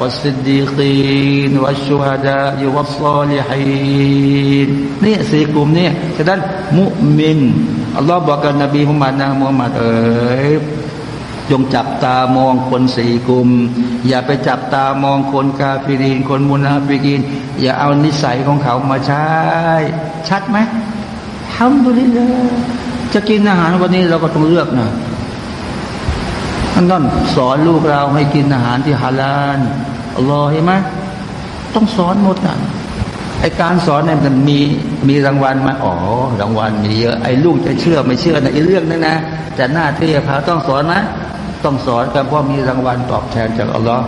วัสดีกีนวัชชูฮดายุวัสซอลิฮีนนี่สี่กลุ่มนี่ฉะนั้นมุมินอัลลอฮ์บอกกับนบีมุฮัมมัดนะมุฮัมมัดเอ๋ย จงจับตามองคนสี่กลุ่ม อย่าไปจับตามองคนกาฟิรีน คนมุนาฟิกีนอย่าเอานิสัยของเขามาใช้ ชัดไหมทำดูดิเลยจะกินอาหารวันนี้เราก็ต้องเลือกนะท่านต้องสอนลูกเราให้กินอาหารที่ฮาลาลอัลลอฮ์เห็นไหมต้องสอนหมดนะไอการสอนเนี่ยมันมีมีรางวัลมาอ๋อรางวัลมีเยอะไอลูกจะเชื่อไม่เชื่อในะไอเรื่องนั้นนะแต่หน้าที่พาต้องสอนไหม ต้องสอนกันเพราะมีรางวัลตอบแทนจากอัลลอฮ์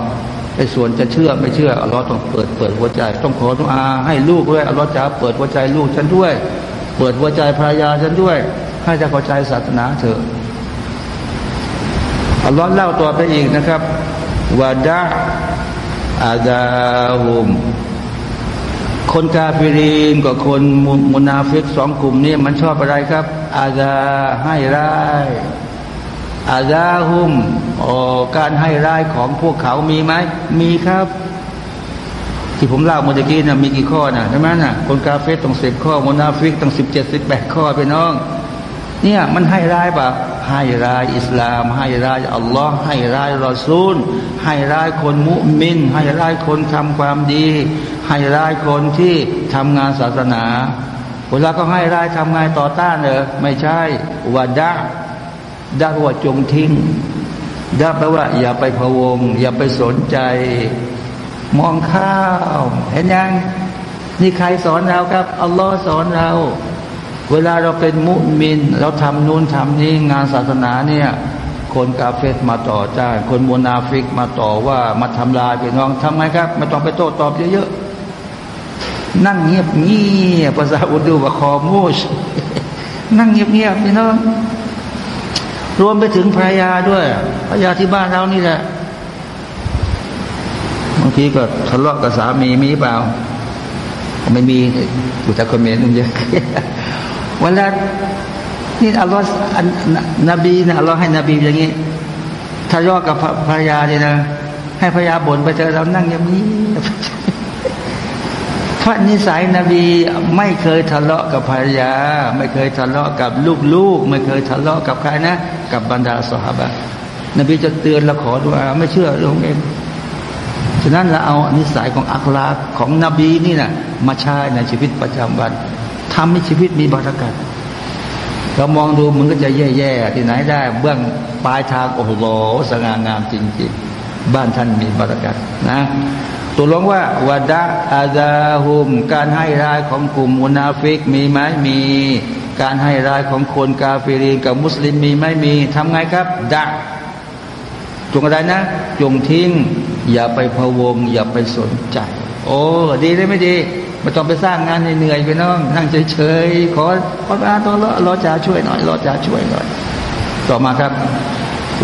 ไอ้ส่วนจะเชื่อไม่เชื่ออัลลอฮ์ต้องเปิดเปิดหัวใจ ต้องขอทุอาให้ลูกด้วยอัลลอฮ์จะเปิดหัวใจลูกฉันด้วย เปิดหัวใจภรรยาฉันด้วย ให้จะเข้าใจศาสนาเถอะอัลลอฮ์เล่าต่อไปอีกนะครับودع أذاهم คนกาฟิรีนกับคนมุนาฟิกสองกลุ่มนี้มันชอบอะไรครับ أذى ให้ร้าย أذاهم อ๋อการให้ร้ายของพวกเขามีไหม มีครับ ที่ผมเล่าเมื่อกี้นะมีกี่ข้อนะใช่ไหมนะคนกาเฟรต้องสิบข้อมูนาฟิกต้องสิบเจ็ดสิบแปดข้อพี่น้อง เนี่ยมันให้ร้ายปะให้ร้ายอิสลาม ให้ร้ายอัลลอฮ์ให้ร้ายรอซูล ให้ร้ายคนมุมิน ให้ร้ายคนทำความดี ให้ร้ายคนที่ทำงานศาสนาเวลาก็ให้ร้ายทำงานต่อต้านเหรอไม่ใช่ว่าดะ ดะว่าจงทิ้งดะแปลว่า อย่าไปพะวง อย่าไปสนใจ มองข้าว เห็นยัง นี่ใครสอนเราครับ อัลลอฮ์สอนเรา เวลาเราเป็นมุมินเราทำนู่นทำนี่งานศาสนาเนี่ย คนกาเฟสมาต่อจ้าคนมูนาฟิกมาต่อว่ามาทำลายพี่น้องทำไงครับไม่ต้องไปโต้ตอบเยอะๆนั่งเงียบเงียบภาษาอุดูว่าคอมูชนั่งเงียบเงียบพี่น้อง รวมไปถึงภรรยาด้วยภรรยาที่บ้านเรานี่แหละบางทีก็ทะเลาะกับสามีมีเปล่า ไม่มีอยู่แต่คอมเมนต์เยอะวันละนี่อัลลอฮ์นบีนะอัลลอฮ์ให้นบีอย่างนี้ทะเลาะกับภรรยาเนี่ยนะ ให้ภรรยาบ่นไปเจอเรานั่งอย่างนี้ พระนิสัยนบีไม่เคยทะเลาะกับภรรยา ไม่เคยทะเลาะกับลูกๆ ไม่เคยทะเลาะกับใครนะ กับบรรดาสหายนบีจะเตือนและขอดุอาไม่เชื่อเรื่องเองฉะนั้นเราเอานิสัยของอัคลาของนบีนี่นะมาใช้ในชีวิตประจำวันทำให้ชีวิตมีบารักัดเรามองดูมันก็จะแย่ๆที่ไหนได้เบื้องปลายทางโอ้โหสง่างามจริง ๆ บ้านท่านมีบารักัดนะ ตัวลงว่าวาดะอาซาฮุม การให้รายของกลุ่มมุนาฟิกมีไหมมี การให้รายของคนกาเฟรีกับมุสลิมมีไหมมีทำไงครับดะจงอะไรนะ จงทิ้ง อย่าไปพะวง อย่าไปสนใจ โอ้ดีได้ไม่ดีไม่ต้องไปสร้างงานเหนื่อยไปน้องนั่งเฉยๆขอขออาตัวรอรอจ่าช่วยหน่อยรอจ่าช่วยหน่อย ต่อมาครับ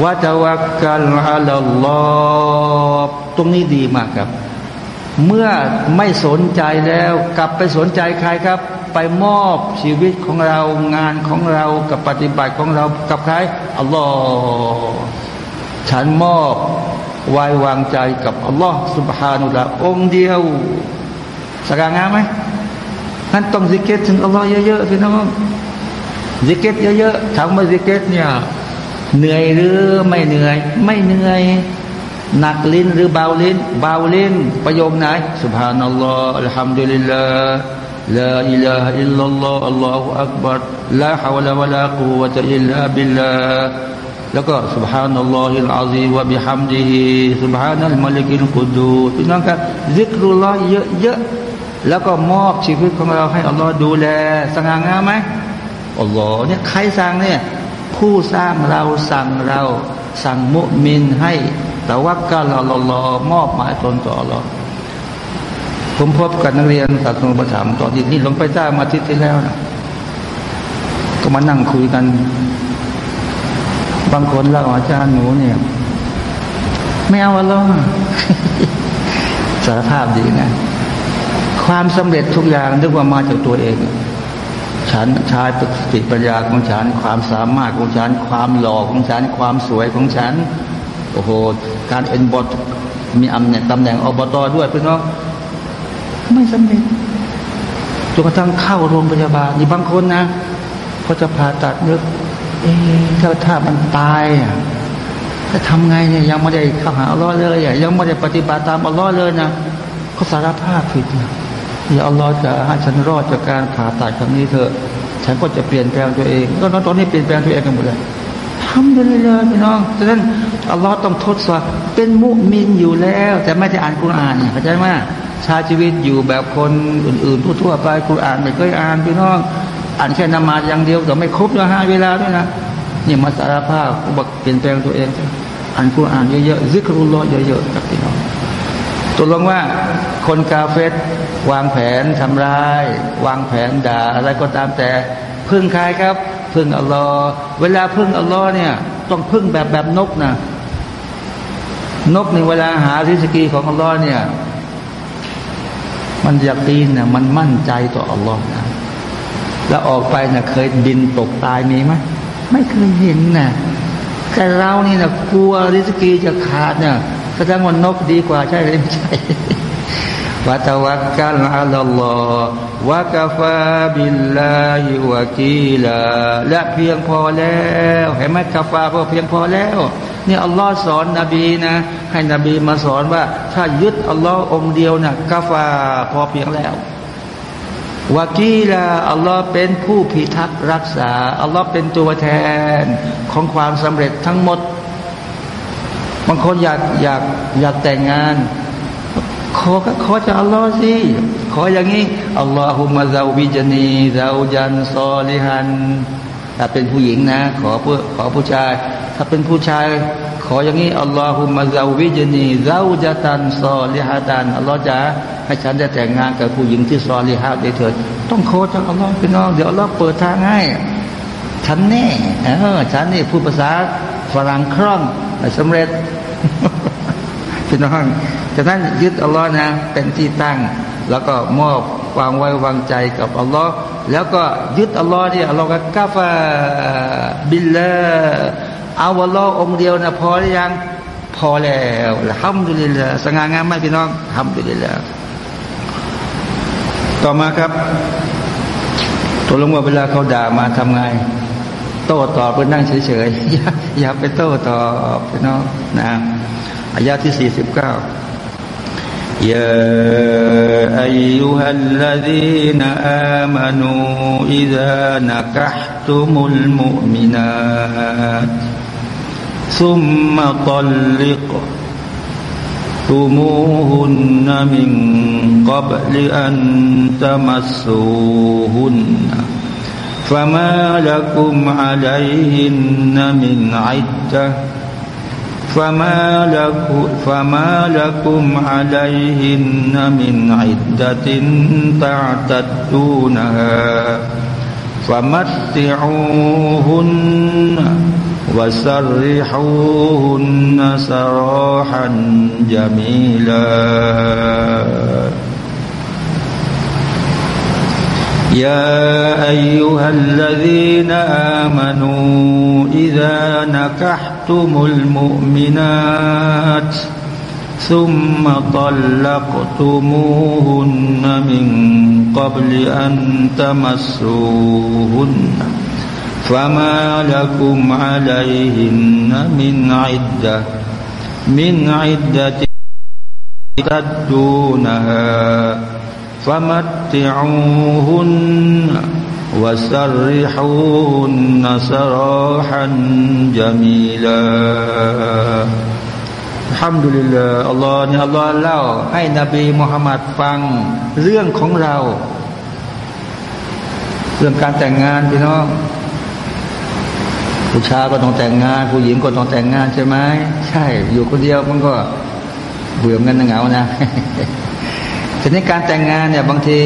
ว่าจะวักกันอัลลอฮ์ตรงนี้ดีมากครับ เมื่อไม่สนใจแล้วกลับไปสนใจใครครับ ไปมอบชีวิตของเรางานของเรากับปฏิบัติของเรากับใครอัลลอฮ์ฉันมอบไว้วางใจกับอัลลอฮ์ سبحانه องค์เดียวสง่างามไหมท่านต้องซิกเกรถึงอัลลอฮ์เยอะๆพี่น้องซิกเกรเยอะๆถามว่าซิกเกรเนี่ยเหนื่อยหรือไม่เหนื่อย ไม่เหนื่อย หนักลิ้นหรือเบาลิ้น เบาลิ้น ประโยคไหนسبحان الله الحمد لله لا إله إلا الله الله أكبر لا حول ولا قوة إلا بالله แล้วก็สุบฮานัลลอฮิลอาซีวะบิฮัมดิฮิสุบนั่น้องครับซิกรุลเยอะๆแล้วก็มอบชีวิตของเราให้อัลลอฮ์ดูแลสง่างามไหมอัลลอฮ์เนี่ยใครสั่งเนี่ยผู้สร้างเราสั่งเราสั่งมุมินให้ แต่ว่าก็เราลลอมอบหมายตนต่อเราผมพบกับนักเรียนศาสนาประถมตอนที่นี่ลงไปได้มาทิตย์ที่แล้วนะก็มานั่งคุยกัน บางคนเล่าอาจารย์หนูเนี่ย ไม่เอาอลอสารภาพดีนะ ความสำเร็จทุกอย่างนึกว่ามาจากตัวเองฉันชายสติปัญญาของฉัน ความสามารถของฉัน ความหล่อของฉัน ความสวยของฉัน โอ้โห การเอ็นบอทมีอำเนี่ยตำแหน่งอบตด้วยพี่น้องไม่สำเร็จจนกระทั่งเข้าโรงพยาบาลนี่บางคนนะเขาจะผ่าตัดนึกเอ๊ถ้าถ้ามันตายอะจะทำไงเนี่ยยังไม่ได้เข้าหาอัลลอฮ์เลยอะยังไม่ได้ปฏิบัติตามอัลลอฮ์เลยนะเขาสารภาพผิดนะอย่าอัลลอฮ์จะให้ฉันรอดจากการผ่าตัดครั้งนี้เถอะ ฉันก็จะเปลี่ยนแปลงตัวเองก็ตอนนี้เปลี่ยนแปลงตัวเองกันหมดเลย ทำไปเลยเลยพี่น้องฉะนั้นอัลลอฮ์ต้องทดสอบเป็นมุมินอยู่แล้ว แต่ไม่ได้อ่านกุรอานเข้าใจไหมชาชีวิตอยู่แบบคนอื่นๆทั่วไปกุรอานไม่เคยอ่านพี่น้อง อ่านแค่นมาอย่างเดียวแต่ไม่ครบเลยห้าเวลาด้วยนะนี่มาสารภาพบอกเปลี่ยนแปลงตัวเองอ่านกุรอานเยอะๆซิกรุลลอฮ์เยอะๆกับพี่น้องตกลงว่าคนกาเฟตวางแผนทำร้าย วางแผนด่าอะไรก็ตามแต่พึ่งใครครับ พึ่งอัลลอฮ์เวลาพึ่งอัลลอฮ์เนี่ยต้องพึ่งแบบแบบนกนะนกในเวลาหาริสกีของอัลลอฮ์เนี่ย มันอยากตีนเนี่ยมันมั่นใจต่ออัลลอฮ์นะแล้วออกไปเนี่ยเคยบินตกตายมีไหมไม่เคยเห็นนะแต่เรานี่นะกลัวริสกีจะขาดเนี่ยแสดงว่านกดีกว่าใช่หรือไม่ใช่วะตะวักกัลอัลลอฮ์ วะกาฟาบิลลาฮิวะกีลาและเพียงพอแล้วเห็นไหมกาฟาก็เพียงพอแล้วนี่อัลลอฮ์สอนนบีนะ ให้นบีมาสอนว่า ถ้ายึดอัลลอฮ์องเดียวนะกาฟาพอเพียงแล้ววากีลาอัลลอฮ์เป็นผู้พิทักษ์รักษา อัลลอฮ์เป็นตัวแทนของความสำเร็จทั้งหมด บางคนอยากอยากอยากแต่งงาน ขอขอจากอัลลอฮ์สิขออย่างนี้อัลลอฮุมะซาวิจนีซาจันซอลิฮันถ้าเป็นผู้หญิงนะ ขอผู้ขอผู้ชาย ถ้าเป็นผู้ชาย ขออย่างนี้อัลลอฮุมะซาวิจนีซาจตันซอลิฮัตันอัลลอฮ์จะให้ฉันได้แต่งงานกับผู้หญิงที่ซอลิฮัดได้เถิดต้องขอจากอัลลอฮ์พี่น้องเดี๋ยวอัลลอฮ์เปิดทางให้ฉันแน่เออฉันนี่พูดภาษาฝรั่งคล่องสำเร็จ พี่น้องจากนั้นยึดอัลลอฮ์นะเป็นที่ตั้ง แล้วก็มอบวางไว้วางใจกับอัลลอฮ์แล้วก็ยึดอัลลอฮ์เนี่ยอัลลอฮ์ก็กาฟาบิลลาเอาอัลลอฮ์องเดียวนะพอหรือยังพอแล้วห้ามดุลิลละสง่างามไหมพี่น้องห้ามดุลิลละต่อมาครับตัวลงว่าเวลาเขาด่ามาทำไง โต้ตอบไปนั่งเฉยๆอย่าอย่าไปโต้ตอบพี่น้องนะ อายาที่สี่สิบเก้า يا أيها الذين آمنوا إذا نكحتم المؤمنات ثم طلقتموهن من قبل أن تمسوهن فما لكم عليهن من عده فما لكم, فما لكم عليهن من عدة تعتدونها فمتعوهن وسرحوهن سراحا جميلا. يا أيها الذين آمنوا إذا نكحتم المؤمنات ثم طلقتموهن من قبل أن تمسوهن فما لكم عليهن من عدة من عدة تدونها فمتعوهن وسرحوهن سراحا جميلا الحمد لله อัลลอฮ์เนี่ยอัลลอฮ์เล่าให้นบีมุฮัมมัดฟังเรื่องของเรา เรื่องการแต่งงานพี่น้อง ผู้ชายก็ต้องแต่งงาน ผู้หญิงก็ต้องแต่งงานใช่ไหม ใช่ อยู่คนเดียวมันก็เบื่อกันเหงานะทีนี้การแต่งงานเนี่ย บางที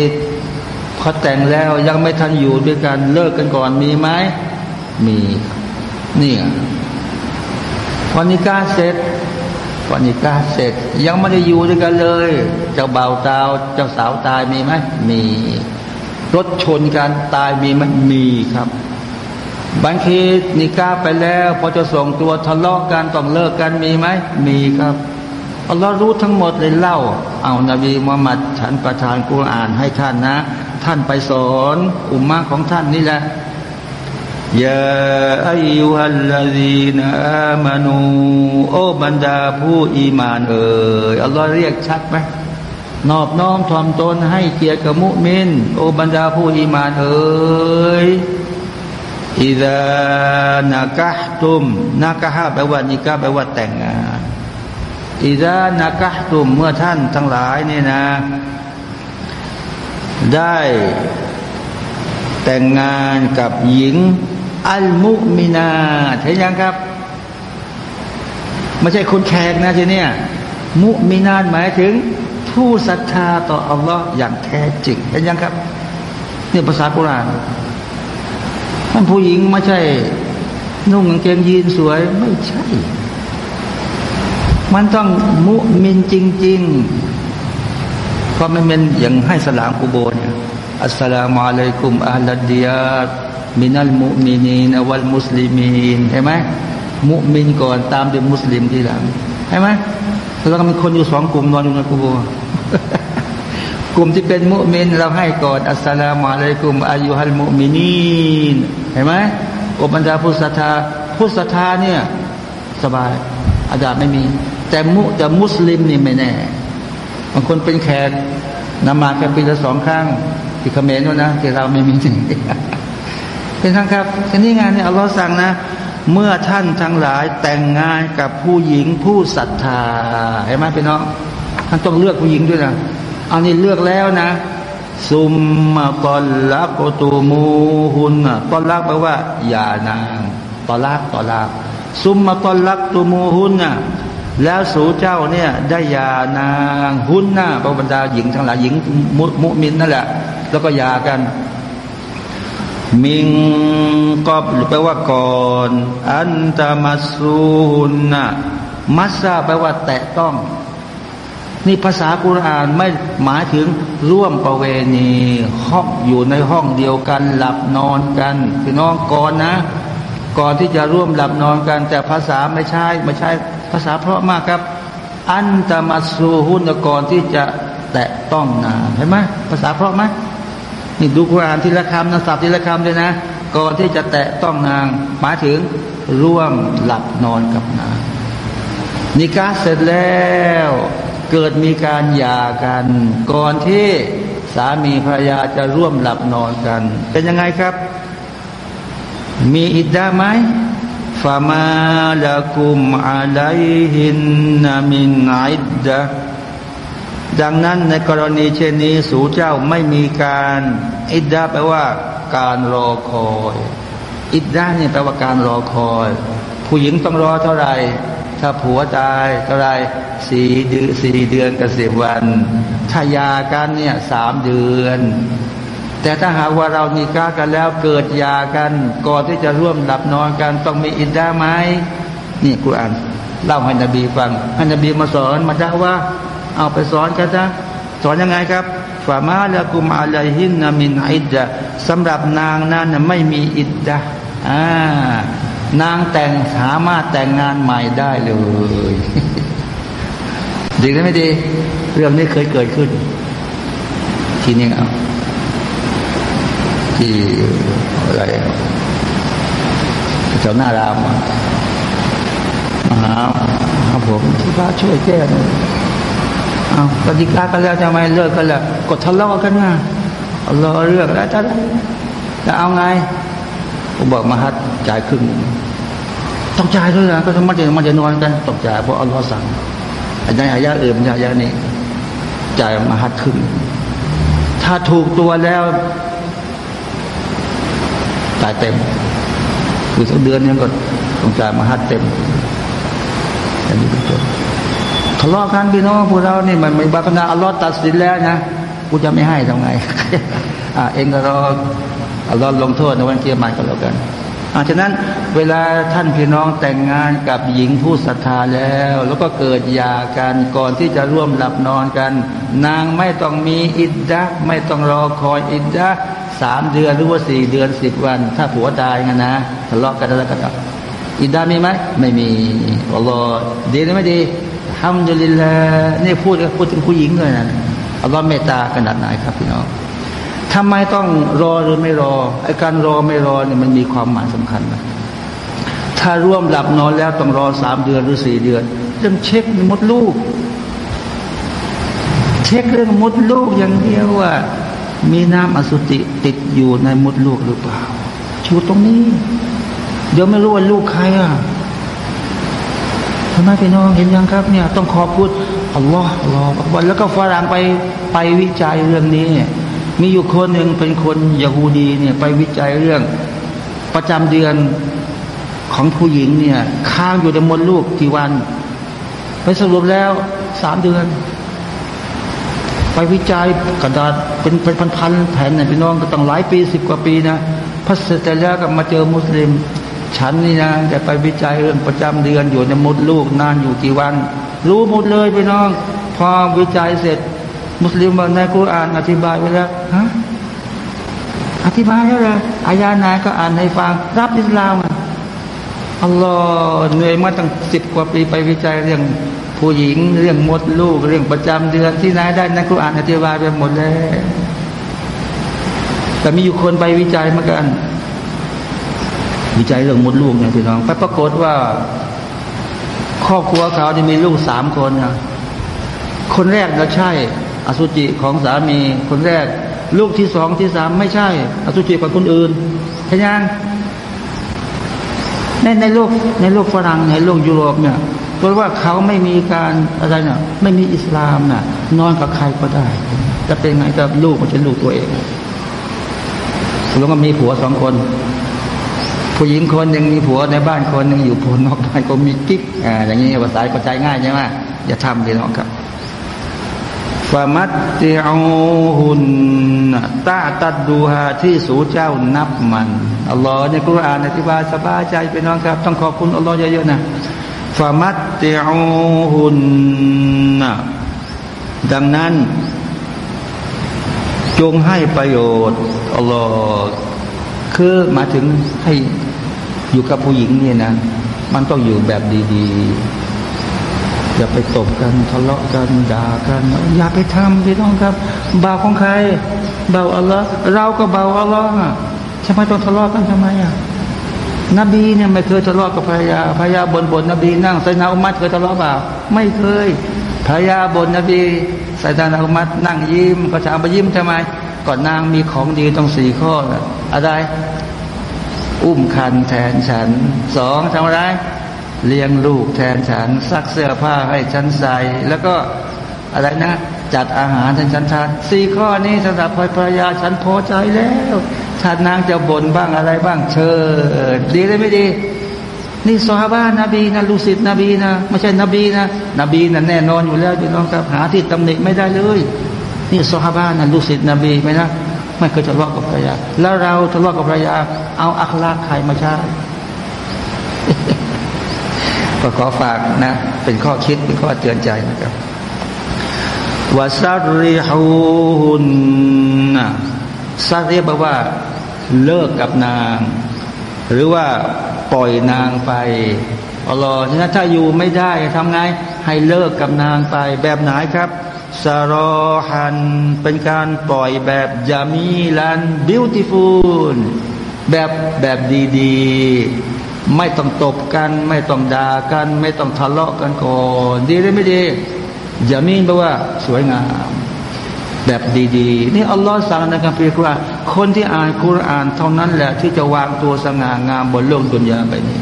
พอแต่งแล้วยังไม่ทันอยู่ด้วยกันเลิกกันก่อนมีไหมมีนี่วันนี้กาเสร็จวันนี้กาเสร็จ ยังไม่ได้อยู่ด้วยกันเลย เจ้าบ่าวตาวเจ้าสาวตายมีไหมมีรถชนกันตายมีไหมมีครับบางทีนิกาไปแล้ว พอจะส่งตัวทะเลาะกันต้องเลิกกันมีไหมมีครับ อัลลอฮ์รู้ทั้งหมดเลยเล่า เอานาบีมุฮัมมัดฉันประทานกุรอานให้ท่านนะ ท่านไปสอนอุมมะของท่านนี่แหละยาอายุฮัลลาดีนอามานูโอบรรดาผู้อีมานเอ่ยอัลลอฮ์เรียกชัดไหมนอบน้อมถ่อมตนให้เกียรติกับมุมิน โอบรรดาผู้อีมานเอ่ยอิดานักะตุมนักะฮะแปลว่านิกะแปลว่าแต่งงาน อิดานักะตุมเมื่อท่านทั้งหลายนี่นะ ได้แต่งงานกับหญิง อัลมุมินาเห็นยังครับ ไม่ใช่คนแขกนะทีเนี้ยมุมินานหมายถึง ผู้ศรัทธาต่ออัลลอฮ์อย่างแท้จริงเห็นยังครับนี่ภาษากุรานท่านผู้หญิงไม่ใช่ นุ่งกางเกงยีนสวยไม่ใช่ มันต้องมุมินจริงๆก็ไม่เป็นอย่างให้สลามกูโบเนี่ยอัสสลามุอะลัยกุมอัลลดียามินัลมุมินีนวัลมุสลิมีนเห็นไหมมุมินก่อนตามด้วยมุสลิมทีหลังเห็นไหมแล้วก็มีคนอยู่สองกลุ่มนอนอยู่ในกูโบกลุ่มที่เป็นมุมินเราให้ก่อนอัสสลามุอะลัยกุมอายุฮัลมุมินีนเห็นไหมอบรรดาผู้ศรัทธาผู้ศรัทธาเนี่ย สบายอาจารย์ไม่มี แต่มุแต่มุสลิมนี่ไม่แน่บางคนเป็นแขกนมาแค่ปีละสองครั้งที่เขมรนะที่เราไม่มีจริงเป็นทั้งครับทีนี้งานเนี่ยอัลลอฮ์สั่งนะ เมื่อท่านทั้งหลายแต่งงานกับผู้หญิงผู้ศรัทธาเห็นไหมพี่น้องท่านต้องเลือกผู้หญิงด้วยนะอันนี้เลือกแล้วนะซุมมาตอนลักตูมูฮุนตอนลักแปลว่าอย่านางตอนลักตอนลักซุมมาตอนลักตูมูฮุนน่ะ แล้วสู่เจ้าเนี่ยได้ยานางหุนน่ะบรรดาหญิงทั้งหลายหญิงมุมุมินนั่นแหละ แล้วก็ยากัน มิงกอบแปลว่าก่อน อันตามาสูนนะมัสซาแปลว่าแตะต้อง นี่ภาษากุรานไม่หมายถึงร่วมประเวณีห้องอยู่ในห้องเดียวกัน หลับนอนกันพี่น้องก่อนนะ ก่อนที่จะร่วมหลับนอนกัน แต่ภาษาไม่ใช่ไม่ใช่ ภาษาเพราะมากครับ อันตามาสูหุนก่อนที่จะแตะต้องนาเห็นไหมภาษาเพราะไหมนี่ดูกุรอานทีละคำนะสับทีละคำเลยนะ ก่อนที่จะแตะต้องนางหมายถึงร่วมหลับนอนกับนางนิกาเสร็จแล้ว เกิดมีการหย่ากัน ก่อนที่สามีภรรยาจะร่วมหลับนอนกัน เป็นยังไงครับ มีอิดดาไหม ฟามาละกุมอาลัยหินนามินอิดดะดังนั้นในกรณีเช่นนี้สู่เจ้าไม่มีการอิดดาแปลว่า การรอคอย อิดดาเนี่ยแปลว่าการรอคอย ผู้หญิงต้องรอเท่าไหร่ ถ้าผัวตายเท่าไหรสี่เดือนสี่เดือนกับสิบวันถ้ายากันเนี่ยสามเดือน แต่ถ้าหากว่าเรามีก้ากันแล้วเกิดยากัน ก่อนที่จะร่วมหลับนอนกันต้องมีอินดาไหมนี่กุรอานเล่าให้นบีฟังให้นบีมาสอนมาด่าว่า เอาไปสอนกันนะสอนยังไงครับฟามาละกุมอาลัยหินนามินอิดดะสำหรับนางนั้นไม่มีอิดดะอ่านางแต่งสามารถแต่งงานใหม่ได้เลยดีหรือไม่ดี เรื่องนี้เคยเกิดขึ้น ทีนี้เอา ที่อะไรแถวหน้ารามมาหาครับผมที่พระช่วยแก้หน่อยเอาปฏิกากันแล้วทำไมเลิกกันล้วกดทะเลาะกันนะเอาเลาเรื่องแล้วจะจะเอาไงผมบอกมาฮัดจ่ายครึ่งต้องจ่ายด้วยนะก็ต้องมันจะมันจะนอนกันต้องจ่ายเพราะอัลลอฮ์สั่งอันนี้อายะอื่นอายะนี้จ่ายมาฮัดครึ่งถ้าถูกตัวแล้ว จ่ายเต็มคือสักเดือนนึงก็ต้องจ่ายมาฮัดเต็มอันนี้เป็นต้นทะเลาะกันพี่น้องพวกเรานี่มันไม่บาปนาอัลลอฮ์ตัดสินแล้วนะกูจะไม่ให้ทำไงอ่าเองก็รออัลลอฮ์ลงโทษในวันเกียรติก็แล้วกันอาฉะนั้นเวลาท่านพี่น้องแต่งงานกับหญิงผู้ศรัทธาแล้ว แล้วก็เกิดหย่ากันก่อนที่จะร่วมหลับนอนกัน นางไม่ต้องมีอิดดะไม่ต้องรอคอยอิดดะ สามเดือนหรือว่าสี่เดือนสิบวัน ถ้าผัวตายงั้นนะทะเลาะกันแล้วกันอิดดามีไหมไม่มีอัลลอฮ์ดีหรือไม่ดีทำดุลิลลนี่พูดพูดถึงผู้หญิงเลยนะอัลลอฮ์เมตตาขนาดไหนครับพี่น้องทำไมต้องรอหรือไม่รอไอ้การรอไม่รอเนี่ยมันมีความหมายสำคัญนะถ้าร่วมหลับนอนแล้วต้องรอสามเดือนหรือสี่เดือนเรื่องเช็คมดลูก เช็คเรื่องมดลูกอย่างเดียวว่า มีน้ำอสุจิติดอยู่ในมดลูกหรือเปล่าชูตรงนี้ เดี๋ยวไม่รู้ว่าลูกใครอะทำไมพี่น้องเห็นยังครับเนี่ย ต้องขอบคุณอัลลอฮ์อัลลอฮ์แล้วก็ฝรั่งไปไปวิจัยเรื่องนี้มีอยู่คนหนึ่งเป็นคนยาฮูดีเนี่ยไปวิจัยเรื่อง ประจำเดือนของผู้หญิงเนี่ย ค้างอยู่ในมดลูกกี่วัน ไปสรุปแล้วสามเดือน ไปวิจัยกระดาษเป็นเป็นพันๆแผ่นเนี่ยพี่น้องก็ต้องหลายปีสิบกว่าปีนะพอเสร็จแล้วก็มาเจอมุสลิม ฉันนี่นะจะไปวิจัยเรื่องประจำเดือนอยู่ในมดลูกนานอยู่กี่วัน รู้หมดเลยพี่น้อง พอวิจัยเสร็จ มุสลิมบอกในกุรอานอธิบายไว้แล้วฮะอธิบายแล้วเลยอายาไหนก็อ่านให้ฟังรับอิสลามอัลลอฮ์เหนื่อยมาตั้งสิบกว่าปีไปวิจัยเรื่อง ผู้หญิงเรื่องมดลูก เรื่องประจำเดือนที่ไหนได้ในกุรอานอธิบายไปหมดแล้วแต่มีอยู่คนไปวิจัยเหมือนกัน วิจัยเรื่องมดลูกเนี่ยพี่น้องปรากฏว่า ครอบครัวเขาจะมีลูกสามคนนะคนแรกก็ใช่ อสุจิของสามีคนแรก ลูกที่สองที่สามไม่ใช่ อสุจิของคนอื่นเห็นยังในในโลกในโลกฝรั่งในโลกยุโรปเนี่ย เพราะว่าเขาไม่มีการอะไรเนี่ยไม่มีอิสลามน่ะนอนกับใครก็ได้ จะเป็นไงกับลูกมันจะลูกตัวเองแล้วก็มีผัวสองคน ผู้หญิงคนหนึ่งมีผัวในบ้านคนหนึ่งอยู่ผัวนอกบ้านก็มีกิ๊กอ่าอย่างนี้ภาษาเข้าใจง่ายใช่ไหมอย่าทำเลยน้องครับฟามัตติอูหุนตาตัดดูฮาที่สูเจ้านับมันอัลลอฮ์ในกุรอานอธิบายสบายใจไปน้องครับ ต้องขอบคุณอัลลอฮ์เยอะๆนะ ฟามัตติอูหุนนะดังนั้น จงให้ประโยชน์อัลลอฮ์คือมาถึงให้อยู่กับผู้หญิงเนี่ยนะ มันต้องอยู่แบบดีๆ อย่าไปตบกันทะเลาะกันด่ากัน อย่าไปทำพี่น้องครับเบาของใครเบาอัลลอฮ์เราก็เบาอัลลอฮ์ทำไมต้องทะเลาะกันทำไมอะ นบีเนี่ยไม่เคยทะเลาะกับภรรยาภรรยาบนบนนบีนั่งไซนาอุมัดเคยทะเลาะเปล่าไม่เคยภรรยาบนนบีไซนาอุมัดนั่งยิ้มก็ถามไปยิ้มทำไมก่อนนางมีของดีต้องสี่ข้ออะไร อุ้มคันแทนฉันสองทำอะไร เลี้ยงลูกแทนฉันซักเสื้อผ้าให้ฉันใส่แล้วก็อะไรนะ จัดอาหารให้ฉันทานสี่ข้อนี้สำหรับภรรยาฉันพอใจแล้ว ถ้านางจะบ่นบ้างอะไรบ้าง เชิญดีเลยไม่ดี นี่ซอฮาบะนบีนะลูกศิษย์นบีนะไม่ใช่นบีนะนบีนะแน่นอนอยู่แล้วพี่น้องครับ หาที่ตำหนิไม่ได้เลย นี่ซอฮาบะนะลูกศิษย์นบีไหมนะไม่เคยทะเลาะกับภรรยา แล้วเราทะเลาะกับภรรยา เอาอัคลาใครมาใช้ก็ขอฝากนะ เป็นข้อคิดเป็นข้อเตือนใจนะครับวาซาริฮูนนะซาเรียกว่า เลิกกับนาง หรือว่าปล่อยนางไปอัลลอฮ์ฉะนั้นถ้าอยู่ไม่ได้ทำไง ให้เลิกกับนางไปแบบไหนครับสารหันเป็นการปล่อยแบบยามีลันบิวตี้ฟูลแบบแบบดีๆ ไม่ต้องตบกัน ไม่ต้องด่ากัน ไม่ต้องทะเลาะกันก่อนดีหรือไม่ดียามีนแปลว่าสวยงาม แบบดีๆ นี่อัลลอฮ์สั่งในคัมภีร์กุรอาน คนที่อ่านคุรานเท่านั้นแหละที่จะวางตัวสง่างามบนโลกดุนยาไปนี้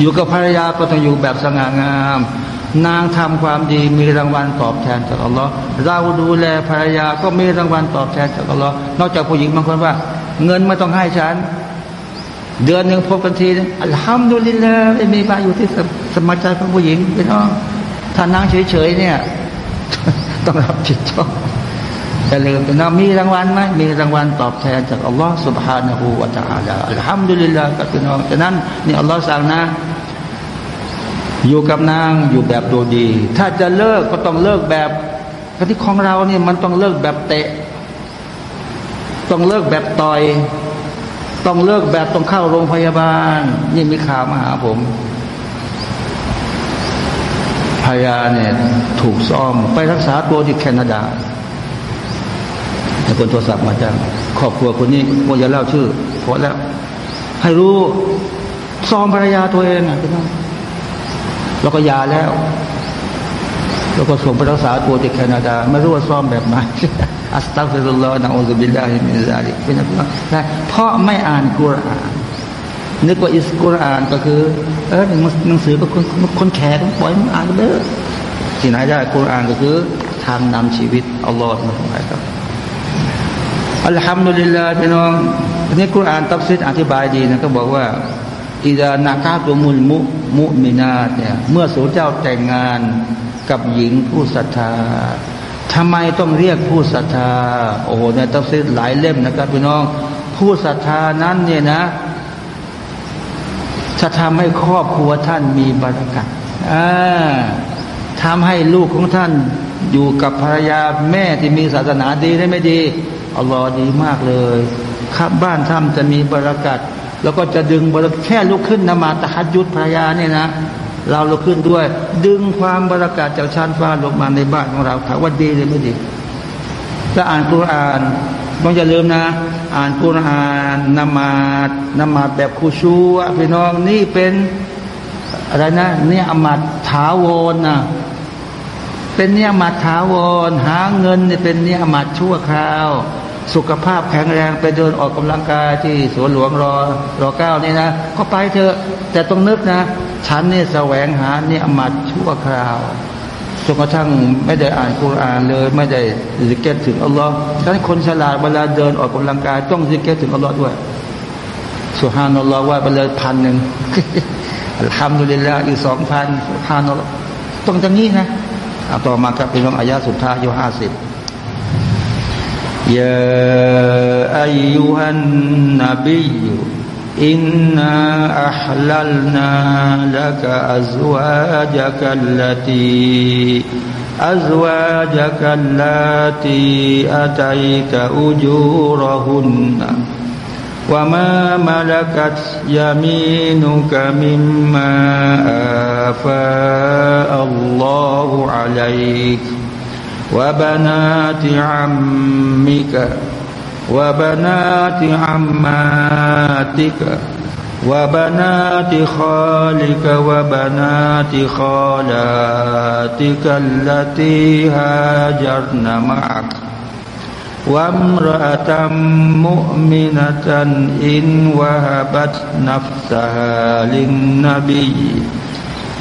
อยู่กับภรรยาก็ต้องอยู่แบบสง่างาม นางทำความดีมีรางวัลตอบแทนจากอัลลอฮ์เราดูแลภรรยาก็มีรางวัลตอบแทนจากอัลลอฮ์นอกจากผู้หญิงบางคนว่า เงินไม่ต้องให้ฉัน เดือนหนึ่งพบกันทีอัลฮัมดุลิลลาห์ไม่มีบาอยู่ที่สมัใจของผู้หญิงพี่น้องถ้านางเฉยๆเนี่ย ต้องรับผิดชอบ แต่ลืมเป็นว่ามีรางวัลไหมมีรางวัลตอบแทนจากอัลลอฮ์ سبحانه และ تعالى อัลฮัมดุลิลลาห์กับพี่น้องฉะนั้นนี่อัลลอฮ์สั่งนะอยู่กับนางอยู่แบบดูดี ถ้าจะเลิกก็ต้องเลิกแบบกที่ของเราเนี่ยมันต้องเลิกแบบเตะ ต้องเลิกแบบต่อย ต้องเลิกแบบต้องเข้าโรงพยาบาล นี่มีข่าวมาหาผมภรรยาเนี่ยถูกซ้อมไปรักษาตัวที่แคนาดาแต่ คนโทรศัพท์มาจ้างครอบครัวคนนี้ว่าจะเล่าชื่อพอแล้ว ให้รู้ซ้อมภรรยาตัวเองอะพี่น้องแล้วก็ยาแล้ว แล้วก็ส่งไปรักษาตัวที่แคนาดา ไม่รู้ว่าซ้อมแบบไหนأستغفر الله نعوذ بالله من ذلك เป็นอะไรเพราะไม่อ่านกุรอาน นึกว่าอิสกุรอานก็คือ เออหนังสือก็คนคนแขกปล่อยมันอ่านเด้อที่ไหนได้กุรอานก็คือ ทางนำชีวิตอัลลอฮ์นะครับ อัลฮัมดุลิลลาห์พี่น้องนี่กุรอานตัฟซิดอธิบายดีนะก็บอกว่าอิดานาคาตุมุลมุมุมินาตเนี่ยเมื่อสูเจ้าแต่งงานกับหญิงผู้ศรัทธาทำไมต้องเรียกผู้ศรัทธา โอ้โหในตัฟซีหลายเล่มนะครับพี่น้อง ผู้ศรัทธานั้นเนี่ยนะ จะทำให้ครอบครัวท่านมีบารักัตทำให้ลูกของท่านอยู่กับภรรยาแม่ที่มีศาสนาดีได้ไม่ดี อัลลอฮ์ดีมากเลยครับบ้านท่านจะมีบารักัตแล้วก็จะดึงบารัแค่ลุกขึ้นนมาตะฮัดยุดภรรยาเนี่ยนะ เราลุกขึ้นด้วย ดึงความบารักัตจากชั้นฟ้าลงมาในบ้านของเราถามว่าดีหรือไม่ดีถ้าอ่านกุรอานต้องอย่าลืมนะ อ่านกุรอานนมาดนมาดแบบคูชูพี่น้องนี่เป็นอะไรนะเนี่ยอมัดถาวรนะเป็นเนี่ยอมัดถาวรหาเงินเนี่ยเป็นเนี่ยอมัดชั่วคราว สุขภาพแข็งแรงไปเดินออกกำลังกายที่สวนหลวงรอรอเก้านี่นะ ก็ไปเถอะ แต่ต้องนึกนะ ฉันเนี่ยแสวงหาเนี่ยมัดชั่วคราวจนกระทั่งไม่ได้อ่านคุรานเลย ไม่ได้ซิกเก็ตถึงอัลลอฮ์ดันั้นคนฉลาดเวลาเดินออกกำลังกาย ต้องซิกเก็ตถึงอัลลอฮ์ด้วยสุฮานอัลลอฮ์ว่าไปเลยพันหนึ่งทำดูลิลละอีกสองพันสุฮานอัลลอฮ์ต้องจังนี้นะต่อมาครับเป็นองอายาสุดท้ายอยู่ห้าสิบ يا أيها النبي إنا أحللنا لك أزواجك التي أزواجك التي أتيت أجورهن وما ملكت يمينك مما آفاء الله عليك وبنات عمك وبنات عماتك وبنات خالك وبنات خالاتك التي هاجرن معك. وامرأة مؤمنة إن وهبت نفسها للنبي.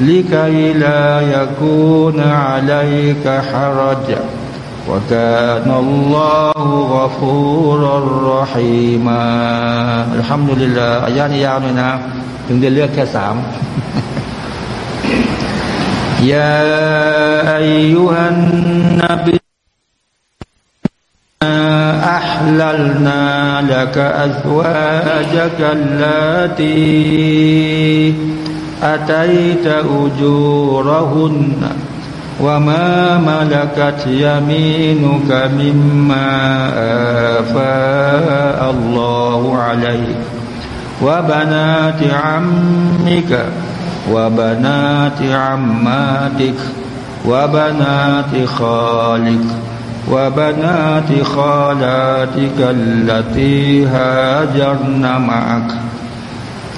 لكي لا يكون عليك حرج وكان الله غفورا رحيما الحمد لله อายานี้ยาวเลยนะถึงจะเลือกแค่สาม يا أيها النبي أحللنا لك أزواجك التي أتيت أجورهن وما ملكت يمينك مما آفاء الله عليك وبنات عمك وبنات عماتك وبنات خالك وبنات خالاتك التي هاجرن معك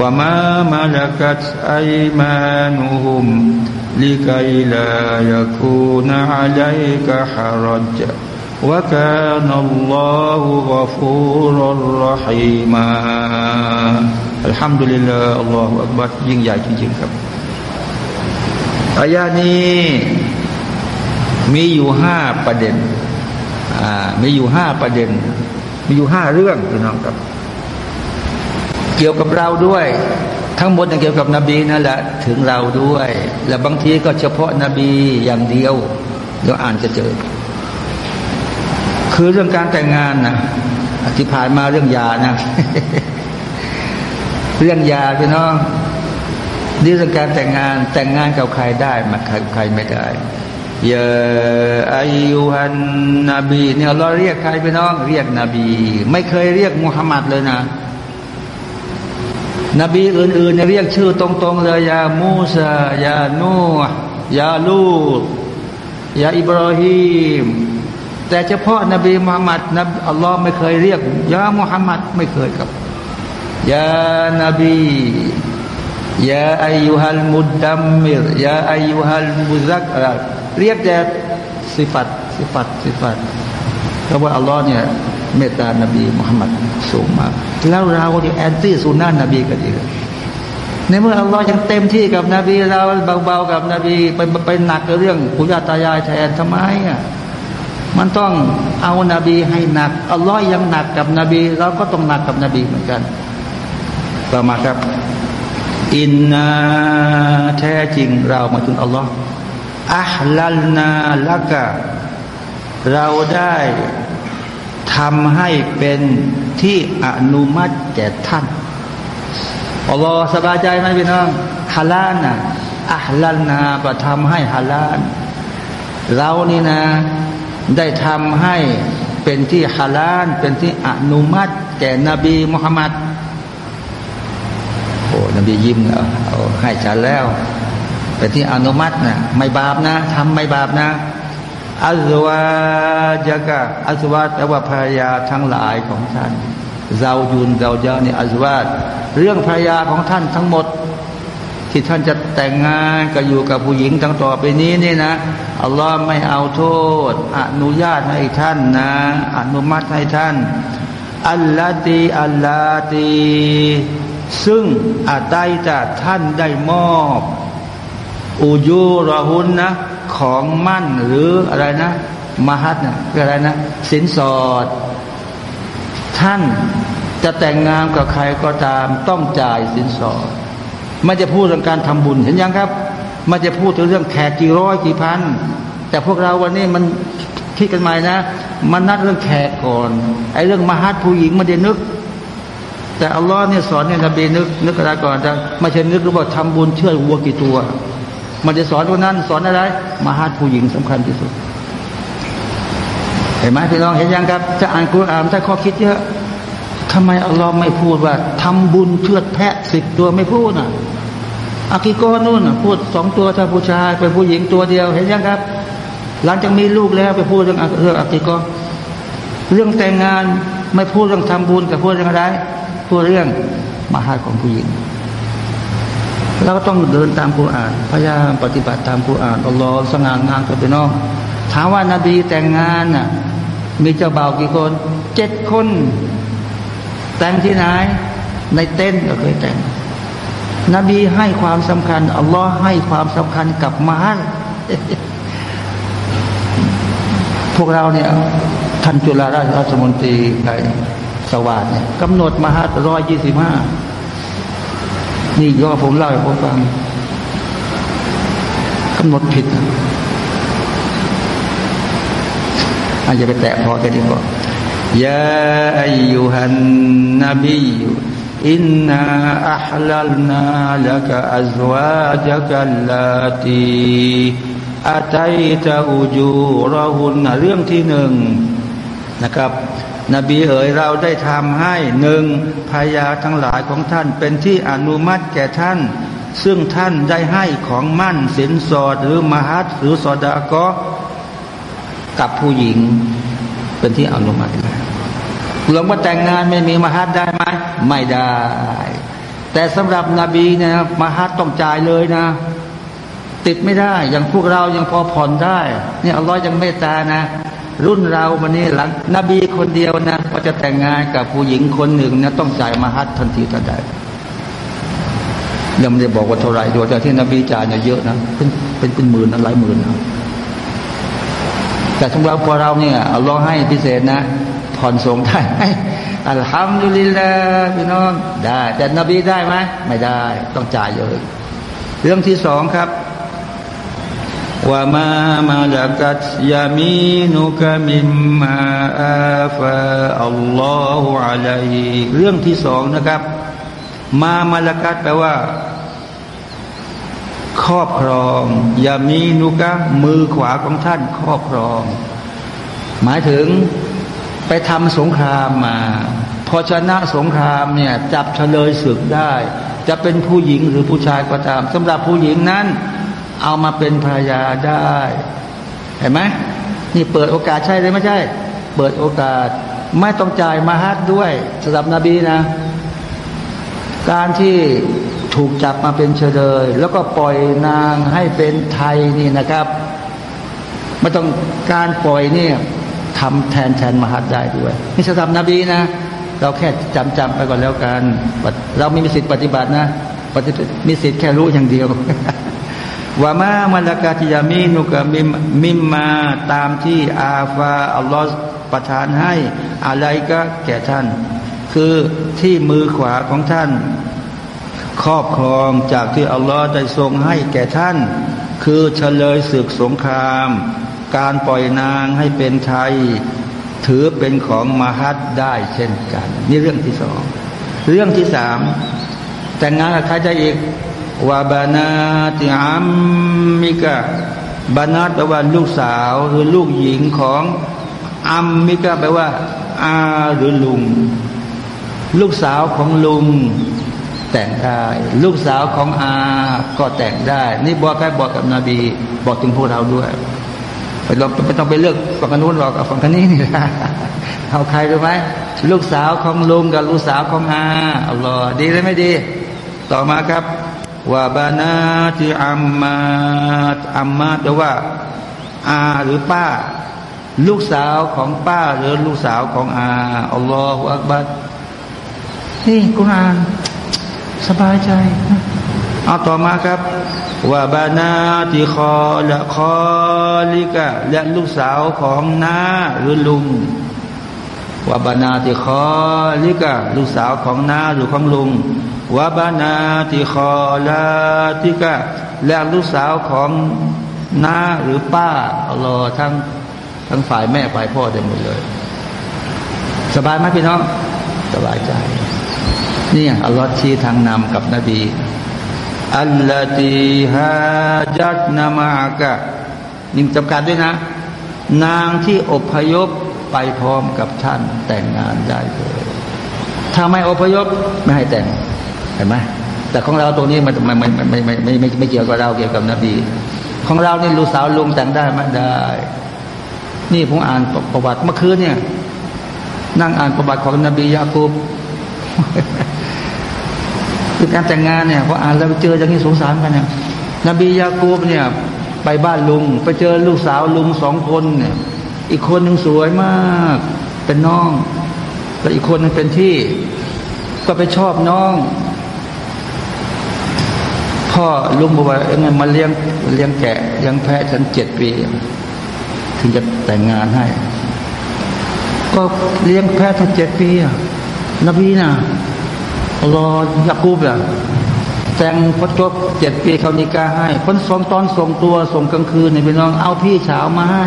ว่ามามาลกัตไอมานุฮุมลิกัยลายคูนอาไลกะฮารจว่าการอัลลอฮฺกฟูรุลรหิมาอัลฮัมดุลิลลาอัลลอฮฺอักบัดยิ่งใหญ่จริงๆครับอายานี้มีอยู่ห้าประเด็นมีอยู่ห้าประเด็น มีอยู่ห้าเรื่องพี่น้องครับ เกี่ยวกับเราด้วย ทั้งหมดเกี่ยวกับนบีนั่นแหละถึงเราด้วย และบางทีก็เฉพาะนบีอย่างเดียวเราอ่านจะเจอ คือเรื่องการแต่งงานนะที่ผ่านมาเรื่องยานะ เรื่องยาพี่น้องนี่เรื่องการแต่งงานแต่งงานกับใครได้มาใครใครไม่ได้ยาอายุฮันนบีเนี่ยเราเรียกใครพี่น้อง เรียกนบี ไม่เคยเรียกมุฮัมมัดเลยนะ นบีอื่นๆเรียกชื่อตรงๆเลยยามูซายานูยาลูดยาอิบราฮิมแต่เฉพาะนบีมุฮัมมัดนบอัลลอฮ์ไม่เคยเรียกยามุฮัมมัดไม่เคยครับยานบียาอายุฮัลมุดดัมมิรยาอายุฮัลมุซักเรียกแต่สิฟัตสิฟัตสิฟัตเพราะว่าอัลลอฮ์เนี่ย เมตตานบีมุฮัมมัดสูงมาก แล้วเราที่แอนตี้สุนนะนบีกันอีกในเมื่ออัลลอฮ์ยังเต็มที่กับนบีเราเบาๆกับนบีไปไปหนักกับเรื่องปุญญาตายายแทนทำไมอะมันต้องเอานาบีให้หนักอัลลอฮ์ยังหนักกับนบี เราก็ต้องหนักกับนบีเหมือนกัน ต่อมาครับ อินนาแท้จริงเรามาถึงอัลลอฮ์อัลลัลนาละกะเราได้ ทำให้เป็นที่อนุมัติแก่ท่านอัลลอฮ์สบายใจไหมพี่น้องฮาลาลนะอัลลัลนาประทำให้ฮาลาลเรานี่นะ ได้ทำให้เป็นที่ฮาลาลเป็นที่อนุมัติ แก่นบีมุฮัมมัดโอ้นบียิ้มเอาให้ฉันแล้ว เป็นที่อนุมัตินะไม่บาปนะทำไม่บาปนะ อัลวาจักะอัลวาแปลว่าภรรยาทั้งหลายของท่านเรายุนเราเยอะนี่อัลวาเรื่องภรรยาของท่านทั้งหมด ที่ท่านจะแต่งงานก็อยู่กับผู้หญิงทั้งต่อไปนี้นี่นะอัลลอฮ์ไม่เอาโทษ อนุญาตให้ท่านนะ อนุมัติให้ท่านอัลลอตีอัลลาตีซึ่งอาไตจะท่านได้มอบ อูยูรอหุนนะ ของมั่นหรืออะไรนะมหัดนะคืออะไรนะสินสอด ท่านจะแต่งงานกับใครก็ตามต้องจ่ายสินสอดไม่จะพูดเรื่องการทำบุญเห็นยังครับ มันจะพูดถึงเรื่องแขกกี่ร้อยกี่พัน แต่พวกเราวันนี้มันคิดกันใหม่นะ มันนัดเรื่องแขกก่อนไอ้เรื่องมหัดผู้หญิงมันเดนึก แต่อัลลอฮ์เนี่ยสอนเนี่ยนบีนึกนึกอะไรก่อนจะไม่ใช่นึกหรือว่าทำบุญเชื่อวัวกี่ตัว มันจะสอนวันนั้น สอนอะไรมหัดผู้หญิงสำคัญที่สุด เห็นไหมพี่น้องเห็นยังครับ จะอ่านกุรอานถ้าข้อคิดเยอะทำไมอัลลอฮ์ไม่พูดว่าทำบุญเชือดแพะสิบตัวไม่พูดอะอากิโกนู่นพูดสองตัวถ้าผู้ชายเป็นผู้หญิงตัวเดียว เห็นยังครับ หลังจากมีลูกแล้วไปพูดเรื่องเรื่องอากิโกเรื่องแต่งงานไม่พูดเรื่องทำบุญแต่พูดเรื่องอะไรพูดเรื่องมาหาของผู้หญิง เราก็ต้องเดินตามกุรอาน พยายามปฏิบัติตามกุรอานอัลลอฮ์สง่างามกับพี่น้องถามว่านาบีแต่งงานน่ะมีเจ้าบ่าวกี่คนเจ็ดคน แต่งที่ไหน ในเต้นก็เคยแต่ง นบีให้ความสำคัญอัลลอฮ์ให้ความสำคัญกับมารพวกเราเนี่ยท่านจุฬาราชรัฐมนตรีในสวัสดิ์เนี่ยกำหนดมหาร้อยยี่สิบห้า นี่ย่อผมเล่าให้ผมฟังกำหนดผิดอาจจะไปแตะพอแค่นี้ก่อนยาอายุฮันนบีอินนาอัลลัลนาลักอัซวาจักัลลาตีอาตัยตะอูจูรอหุนเรื่องที่หนึ่ง นะครับ นบีเอ๋ยเราได้ทำให้หนึ่งพยาทั้งหลายของท่านเป็นที่อนุมัติแก่ท่าน ซึ่งท่านได้ให้ของมั่นสินสอดหรือมหัดหรือสอดากอกับผู้หญิง เป็นที่อนุมัติแล้วหลวงว่แต่งงานไม่มีมหัดได้ไหมไม่ได้ แต่สำหรับนบีเนี่ยมหัดต้องจ่ายเลยนะ ติดไม่ได้ อย่างพวกเรายังพอผ่อนได้ เนี่ยอัลลอฮ์ยังเมตตานะ รุ่นเราวันนี้หลังนบีคนเดียวนะพอจะแต่งงานกับผู้หญิงคนหนึ่งนะต้องจ่ายมหัดทันทีทันใดยังไม่ได้บอกว่าเท่าไรด้วยแต่ที่นบีจ่ายเนี่ยเยอะนะเป็นเป็นเป็นหมื่นนะหลายหมื่นนะแต่สำหรับพวกเราเนี่ยเอัลลอให้พิเศษนะผ่อนสงได้อัลฮัมดุลิลลาห์พี่น้องได้ แต่นบีได้ไหมไม่ได้ ต้องจ่ายเลยเรื่องที่สองครับ ว่ามามาลักัตยามีนุกมิมมาอาฟาอัลลอฮฺอะลัยเรื่องที่สองนะครับ มามาลักัตแปลว่า ครอบครองยามีนุกะมือขวาของท่านครอบครอง หมายถึงไปทำสงครามมา พอชนะสงครามเนี่ย จับเฉลยศึกได้ จะเป็นผู้หญิงหรือผู้ชายก็ตามสำหรับผู้หญิงนั้น เอามาเป็นภรรยาได้ เห็นไหมนี่เปิดโอกาสใช่หรือไม่ใช่ เปิดโอกาสไม่ต้องจ่ายมาฮัดด้วยสำหรับนบีนะ การที่ถูกจับมาเป็นเฉลยแล้วก็ปล่อยนางให้เป็นไทยนี่นะครับไม่ต้องการปล่อยนี่ทำแทนแทนมหัดได้ด้วยนี่สำหรับนบีนะ เราแค่จำจำไปก่อนแล้วกัน เราไม่มีสิทธิปฏิบัตินะปฏิมีสิทธิแค่รู้อย่างเดียว ว่ามามาลากาติยามีนุกมิมมิมมาตามที่อาฟาอัลลอฮฺประทานให้อะไรก็แก่ท่าน คือที่มือขวาของท่าน ครอบครองจากที่อัลลอฮฺได้ทรงให้แก่ท่าน คือเฉลยศึกสงคราม การปล่อยนางให้เป็นไทย ถือเป็นของมหัดได้เช่นกัน นี่เรื่องที่สอง เรื่องที่สามแต่งงานกับใครได้อีก วาบานาติอัมมิกะบานาตแปลว่าลูกสาวหรือลูกหญิงของอัมมิกะแปลว่าอาหรือลุง ลูกสาวของลุงแต่งได้ ลูกสาวของอา ก็แต่งได้ นี่บอกใครบอกกับนบี บอกถึงพวกเราด้วยไปเราไม่ต้องไปเลือกฝั่งนู้นหรอกฝั่งนี้นี่เอาใครรู้ไหมลูกสาวของลุงกับลูกสาวของอาอัลลอฮ์ดีหรือไม่ดี ต่อมาครับ ว่าบานาที่อัมมาอัมมาแต่ว่าอาหรือป้า ลูกสาวของป้าหรือลูกสาวของอาอัลลอฮฺอักบัดนี่กุณอานสบายใจเอาต่อมาครับว่าบานาติคอและคอลิกะและลูกสาวของน้าหรือลุง วาบานาติคอลิกะลูกสาวของน้าหรือของลุงวาบานาติคอลาติกะและลูกสาวของน้าหรือป้าอัลลอฮ์ทั้งทั้งฝ่ายแม่ฝ่ายพ่อได้หมดเลย สบายไหมพี่น้อง สบายใจนี่อัลลอฮ์ชี้ทางนำกับนบีอัลลตีฮาจัดนามากะยิ่งจำกัดด้วยนะ นางที่อพยพ ไปพร้อมกับท่านแต่งงานได้เลยถ้าไม่อพยพไม่ให้แต่งเห็นไหมแต่ของเราตรงนี้มันไม่ไม่ไม่ไม่ไม่ไม่ไม่เกี่ยวกับเราเกี่ยวกับนบีของเรานี่ลูกสาวลุงแต่งได้ไหมได้ นี่ผมอ่านประวัติเมื่อคืนเนี่ย นั่งอ่านประวัติของนบียาคูบคือการแต่งงานเนี่ยพออ่านแล้วเจออย่างนี้สงสารกันเนี่ยนบียาคูบเนี่ย ไปบ้านลุง ไปเจอลูกสาวลุงสองคนเนี่ย อีกคนหนึ่งสวยมาก เป็นน้อง แล้วอีกคนนึงเป็นที่ ก็ไปชอบน้อง พ่อลุงบอกว่าเอ็งมาเลี้ยงเลี้ยงแกะเลี้ยงแพะฉันเจ็ดปี ถึงจะแต่งงานให้ ก็เลี้ยงแพะทั้งเจ็ดปีอะนบีนะรอยากูบอะแต่งพอจบเจ็ดปีเขานิกาให้คนสองตอนส่งตัวส่งกลางคืนในพี่น้องเอาพี่เช้ามาให้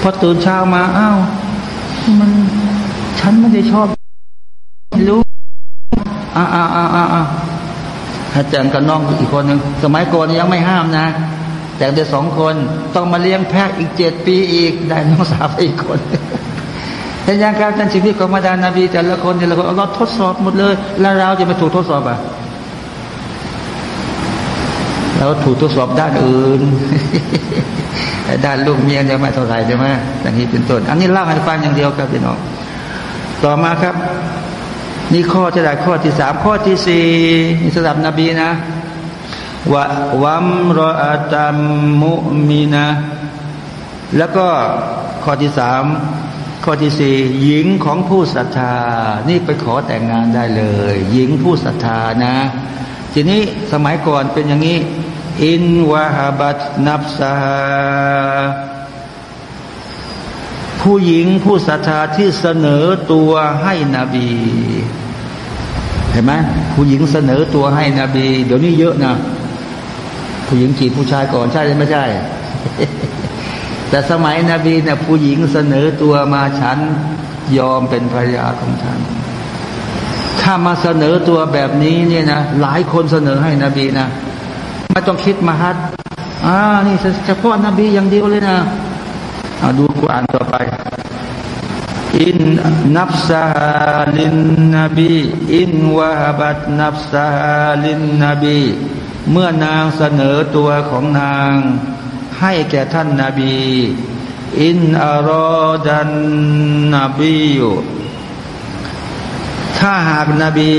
พอตื่นเช้ามาอ้าวมันฉันไม่ได้ชอบ รู้อ่าอ่าอ่าอ่าให้แต่งกับน้องอีกคนหนึ่งสมัยก่อนยังไม่ห้ามนะ แต่งได้สองคนต้องมาเลี้ยงแพะอีกเจ็ดปีอีกได้น้องสาวอีกคนแต่ยังการเป็นชีวิตของมาดานาบีแต่ละคนแต่ละคนเราทดสอบหมดเลย แล้วเราจะมาถูกทดสอบอะเราถูกทดสอบด้านอื่น ด้านลูกเมียยังไม่เท่าไหร่ใช่ไหมอย่างนี้เป็นต้น อันนี้เล่าให้ฟังอย่างเดียวครับพี่น้องต่อมาครับ นี่ข้อที่ได้ข้อที่สามข้อที่สี่นี่สำหรับนบีนะวะวัมรออาตัมมุมีนะ แล้วก็ข้อที่สามข้อที่สี่หญิงของผู้ศรัทธา นี่ไปขอแต่งงานได้เลย หญิงผู้ศรัทธานะ ทีนี้สมัยก่อนเป็นอย่างนี้ อินวาฮบัตนับซาผู้หญิงผู้ศรัทธาที่เสนอตัวให้นบี เห็นไหมผู้หญิงเสนอตัวให้นบี เดี๋ยวนี้เยอะนะผู้หญิงจีบผู้ชายก่อนใช่หรือไม่ใช่ แต่สมัยนบีเนี่ยผู้หญิงเสนอตัวมาฉันยอมเป็นภรรยาของท่านถ้ามาเสนอตัวแบบนี้เนี่ยนะหลายคนเสนอให้นบีนะ ไม่ต้องคิดมาฮัดอ่านี่เฉพาะนบีอย่างเดียวเลยนะเอาดูกุอ่านต่อไปอินนับซาลินนบีอินวาบัตนับซาลินนบีเมื่อนางเสนอตัวของนาง ให้แก่ท่านนาบี إن أراد النبي ถ้าหากนาบี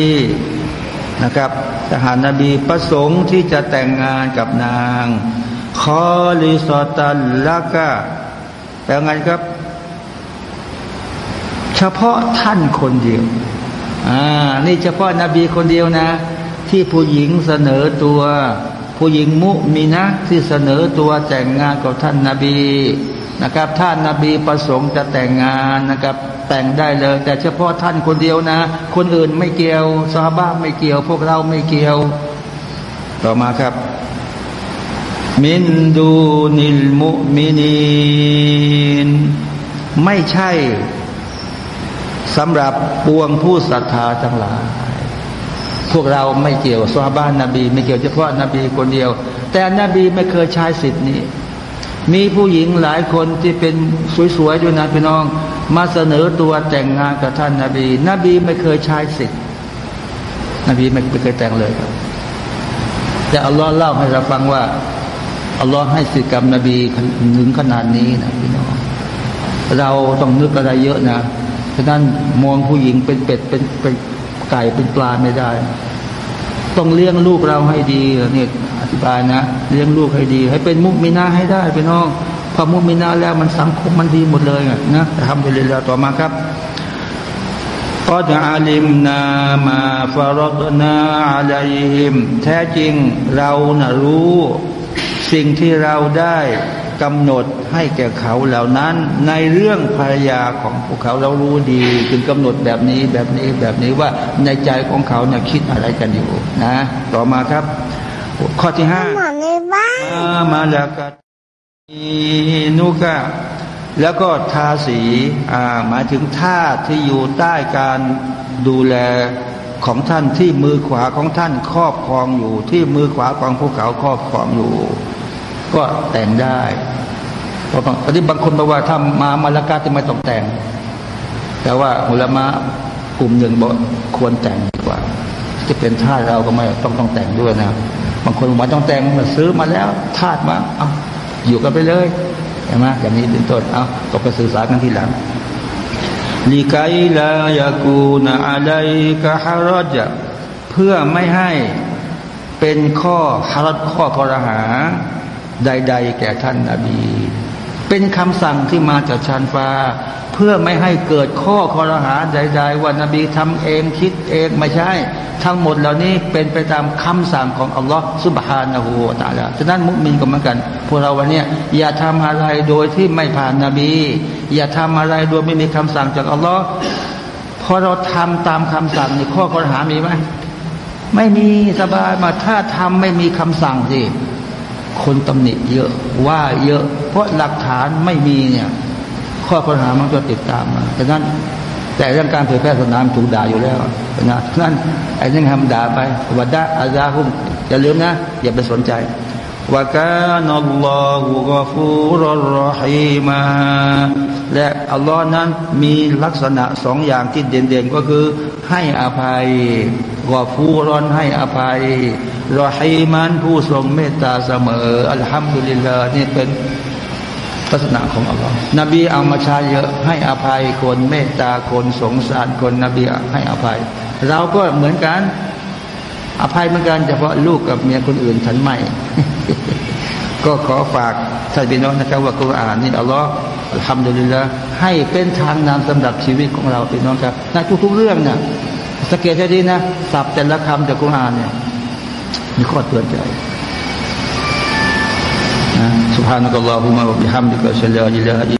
นะครับ ถ้าหากนบีประสงค์ที่จะแต่งงานกับนางخالصة لك แต่ไงครับ เฉพาะท่านคนเดียวอ่านี่เฉพาะนาบีคนเดียวนะ ที่ผู้หญิงเสนอตัว ผู้หญิงมุมีนะที่เสนอตัวแต่งงานกับท่านนาบี นะครับ ท่านนาบีประสงค์จะแต่งงานนะครับ แต่งได้เลย แต่เฉพาะท่านคนเดียวนะ คนอื่นไม่เกี่ยวซาบ้าไม่เกี่ยว พวกเราไม่เกี่ยว ต่อมาครับ มินดูนิลมุมินีนไม่ใช่สำหรับปวงผู้ศรัทธาทั้งหลายพวกเราไม่เกี่ยวซาบ้านนบี ไม่เกี่ยวเฉพาะนบีคนเดียว แต่นบีไม่เคยใช้สิทธินี้ มีผู้หญิงหลายคนที่เป็นสวยๆด้วยนะพี่น้อง มาเสนอตัวแต่งงานกับท่านนาบี นบีไม่เคยใช้สิทธิ์นบีไม่เคยแต่งเลยครับ แต่อัลลอฮ์เล่าให้เราฟังว่าอัลลอฮ์ให้สิทธิ์กับนบีถึงขนาดนี้นะพี่น้องเราต้องนึกอะไรเยอะนะฉะนั้นมองผู้หญิงเป็นเป็ดเป็นเป็นไก่เป็นปลาไม่ได้ ต้องเลี้ยงลูกเราให้ดีเนี่ย ธิบายนะเลี้ยงลูกให้ดี ให้เป็นมุกมินาให้ได้พี่น้องพอมุกมินาแล้วมันสังคมมันดีหมดเลยนะทำไปเรื่อยๆต่อมาครับก็จะอาลิมนามาฟารกนาอะลัยฮิมแท้จริงเรานะ่ะรู้ สิ่งที่เราได้กำหนดให้แก่เขาเหล่านั้น ในเรื่องภรรยาของพวกเขาเรารู้ดี จึงกำหนดแบบนี้แบบนี้แบบนี้ว่าในใจของเขาเนี่ยคิดอะไรกันอยู่นะ ต่อมาครับ ข้อที่ห้าหมอในบ้านมามาลากัตนุกะแล้วก็ทาสีอ่าหมายถึงทาสที่อยู่ใต้การดูแลของท่านที่มือขวาของท่านครอบครองอยู่ ที่มือขวาของพวกเขาครอบครองอยู่ ก็แต่งได้เพราะบางตอนนี้บางคนบอกว่าถ้ามามาลากาจะไม่ต้องแต่ง แต่ว่าอุลามะกลุ่มหนึ่งบอกควรแต่งดีกว่า จะเป็นทาสเราก็ไม่ต้องต้องแต่งด้วยนะบ บางคนบอกว่าต้องแต่งมาซื้อมาแล้วทาสมาเอาอยู่กันไปเลยเห็นไหมอย่างนี้เป็นต้นเอาก็ไปสื่อสารกันทีหลังลิกลายากูนาอะไรกะฮารอจเพื่อไม่ให้เป็นข้อฮารจข้อคอรหา ใด ๆ แก่ท่านนาบี เป็นคำสั่งที่มาจากชานฟ้า พื่อไม่ให้เกิดข้อคอรหาใดๆว่านบีทำเองคิดเองไม่ใช่ ทั้งหมดเหล่านี้เป็นไปตามคำสั่งของอัลลอฮฺสุบฮานะฮูวะตะอาลาฉะนั้นมุสลิมก็เหมือนกัน พวกเราวันนี้อย่าทำอะไรโดยที่ไม่ผ่านนบี อย่าทำอะไรโดยไม่มีคำสั่งจากอัลลอฮ์พอเราทำตามคำสั่งนี่ข้อคอรหามีไหมไม่มีสบายมาถ้าทำไม่มีคำสั่งสิคนตำหนิเยอะว่าเยอะ เพราะหลักฐานไม่มีเนี่ย ข้อปัญหามันก็ติดตามมาดังนั้น แต่เรื่องการเผยแพร่ศาสนาถูกด่าอยู่แล้วนะนั้นไอ้เรื่องทำด่าไปวัดดะอาซาฮุมอย่าลืมนะ อย่าไปสนใจว่าการอัลลอฮฺกฟูรรอฮีมาและอัลลอฮ์นั้นมีลักษณะสองอย่างที่เด่นๆก็คือ ให้อภัยกอฟูรอนให้อภัยรอฮีมันผู้ทรงเมตตาเสมอ อัลฮัมดุลิลลาห์นี่เป็น ลักษณะของอัลลอฮ์นบีเอามาใช้เยอะให้อภัยคนเมตตาคนสงสารคนนบีให้อภัย เราก็เหมือนกัน อภัยเหมือนกันเฉพาะลูกกับเมียคนอื่นฉันไม่ ก็ขอฝากท่านพี่น้องนะครับว่ากุรอานนี่อัลลอฮ์อัลฮัมดุลิละให้เป็นทางนำสำหรับชีวิตของเราพี่น้องครับในทุกๆเรื่องเนะสังเกตให้ดีนะสับแต่ละคำจากกุรอานเนี่ยมีข้อเตือนใจ سبحانك اللهم وبحمدك أشهد أن لا إله إلا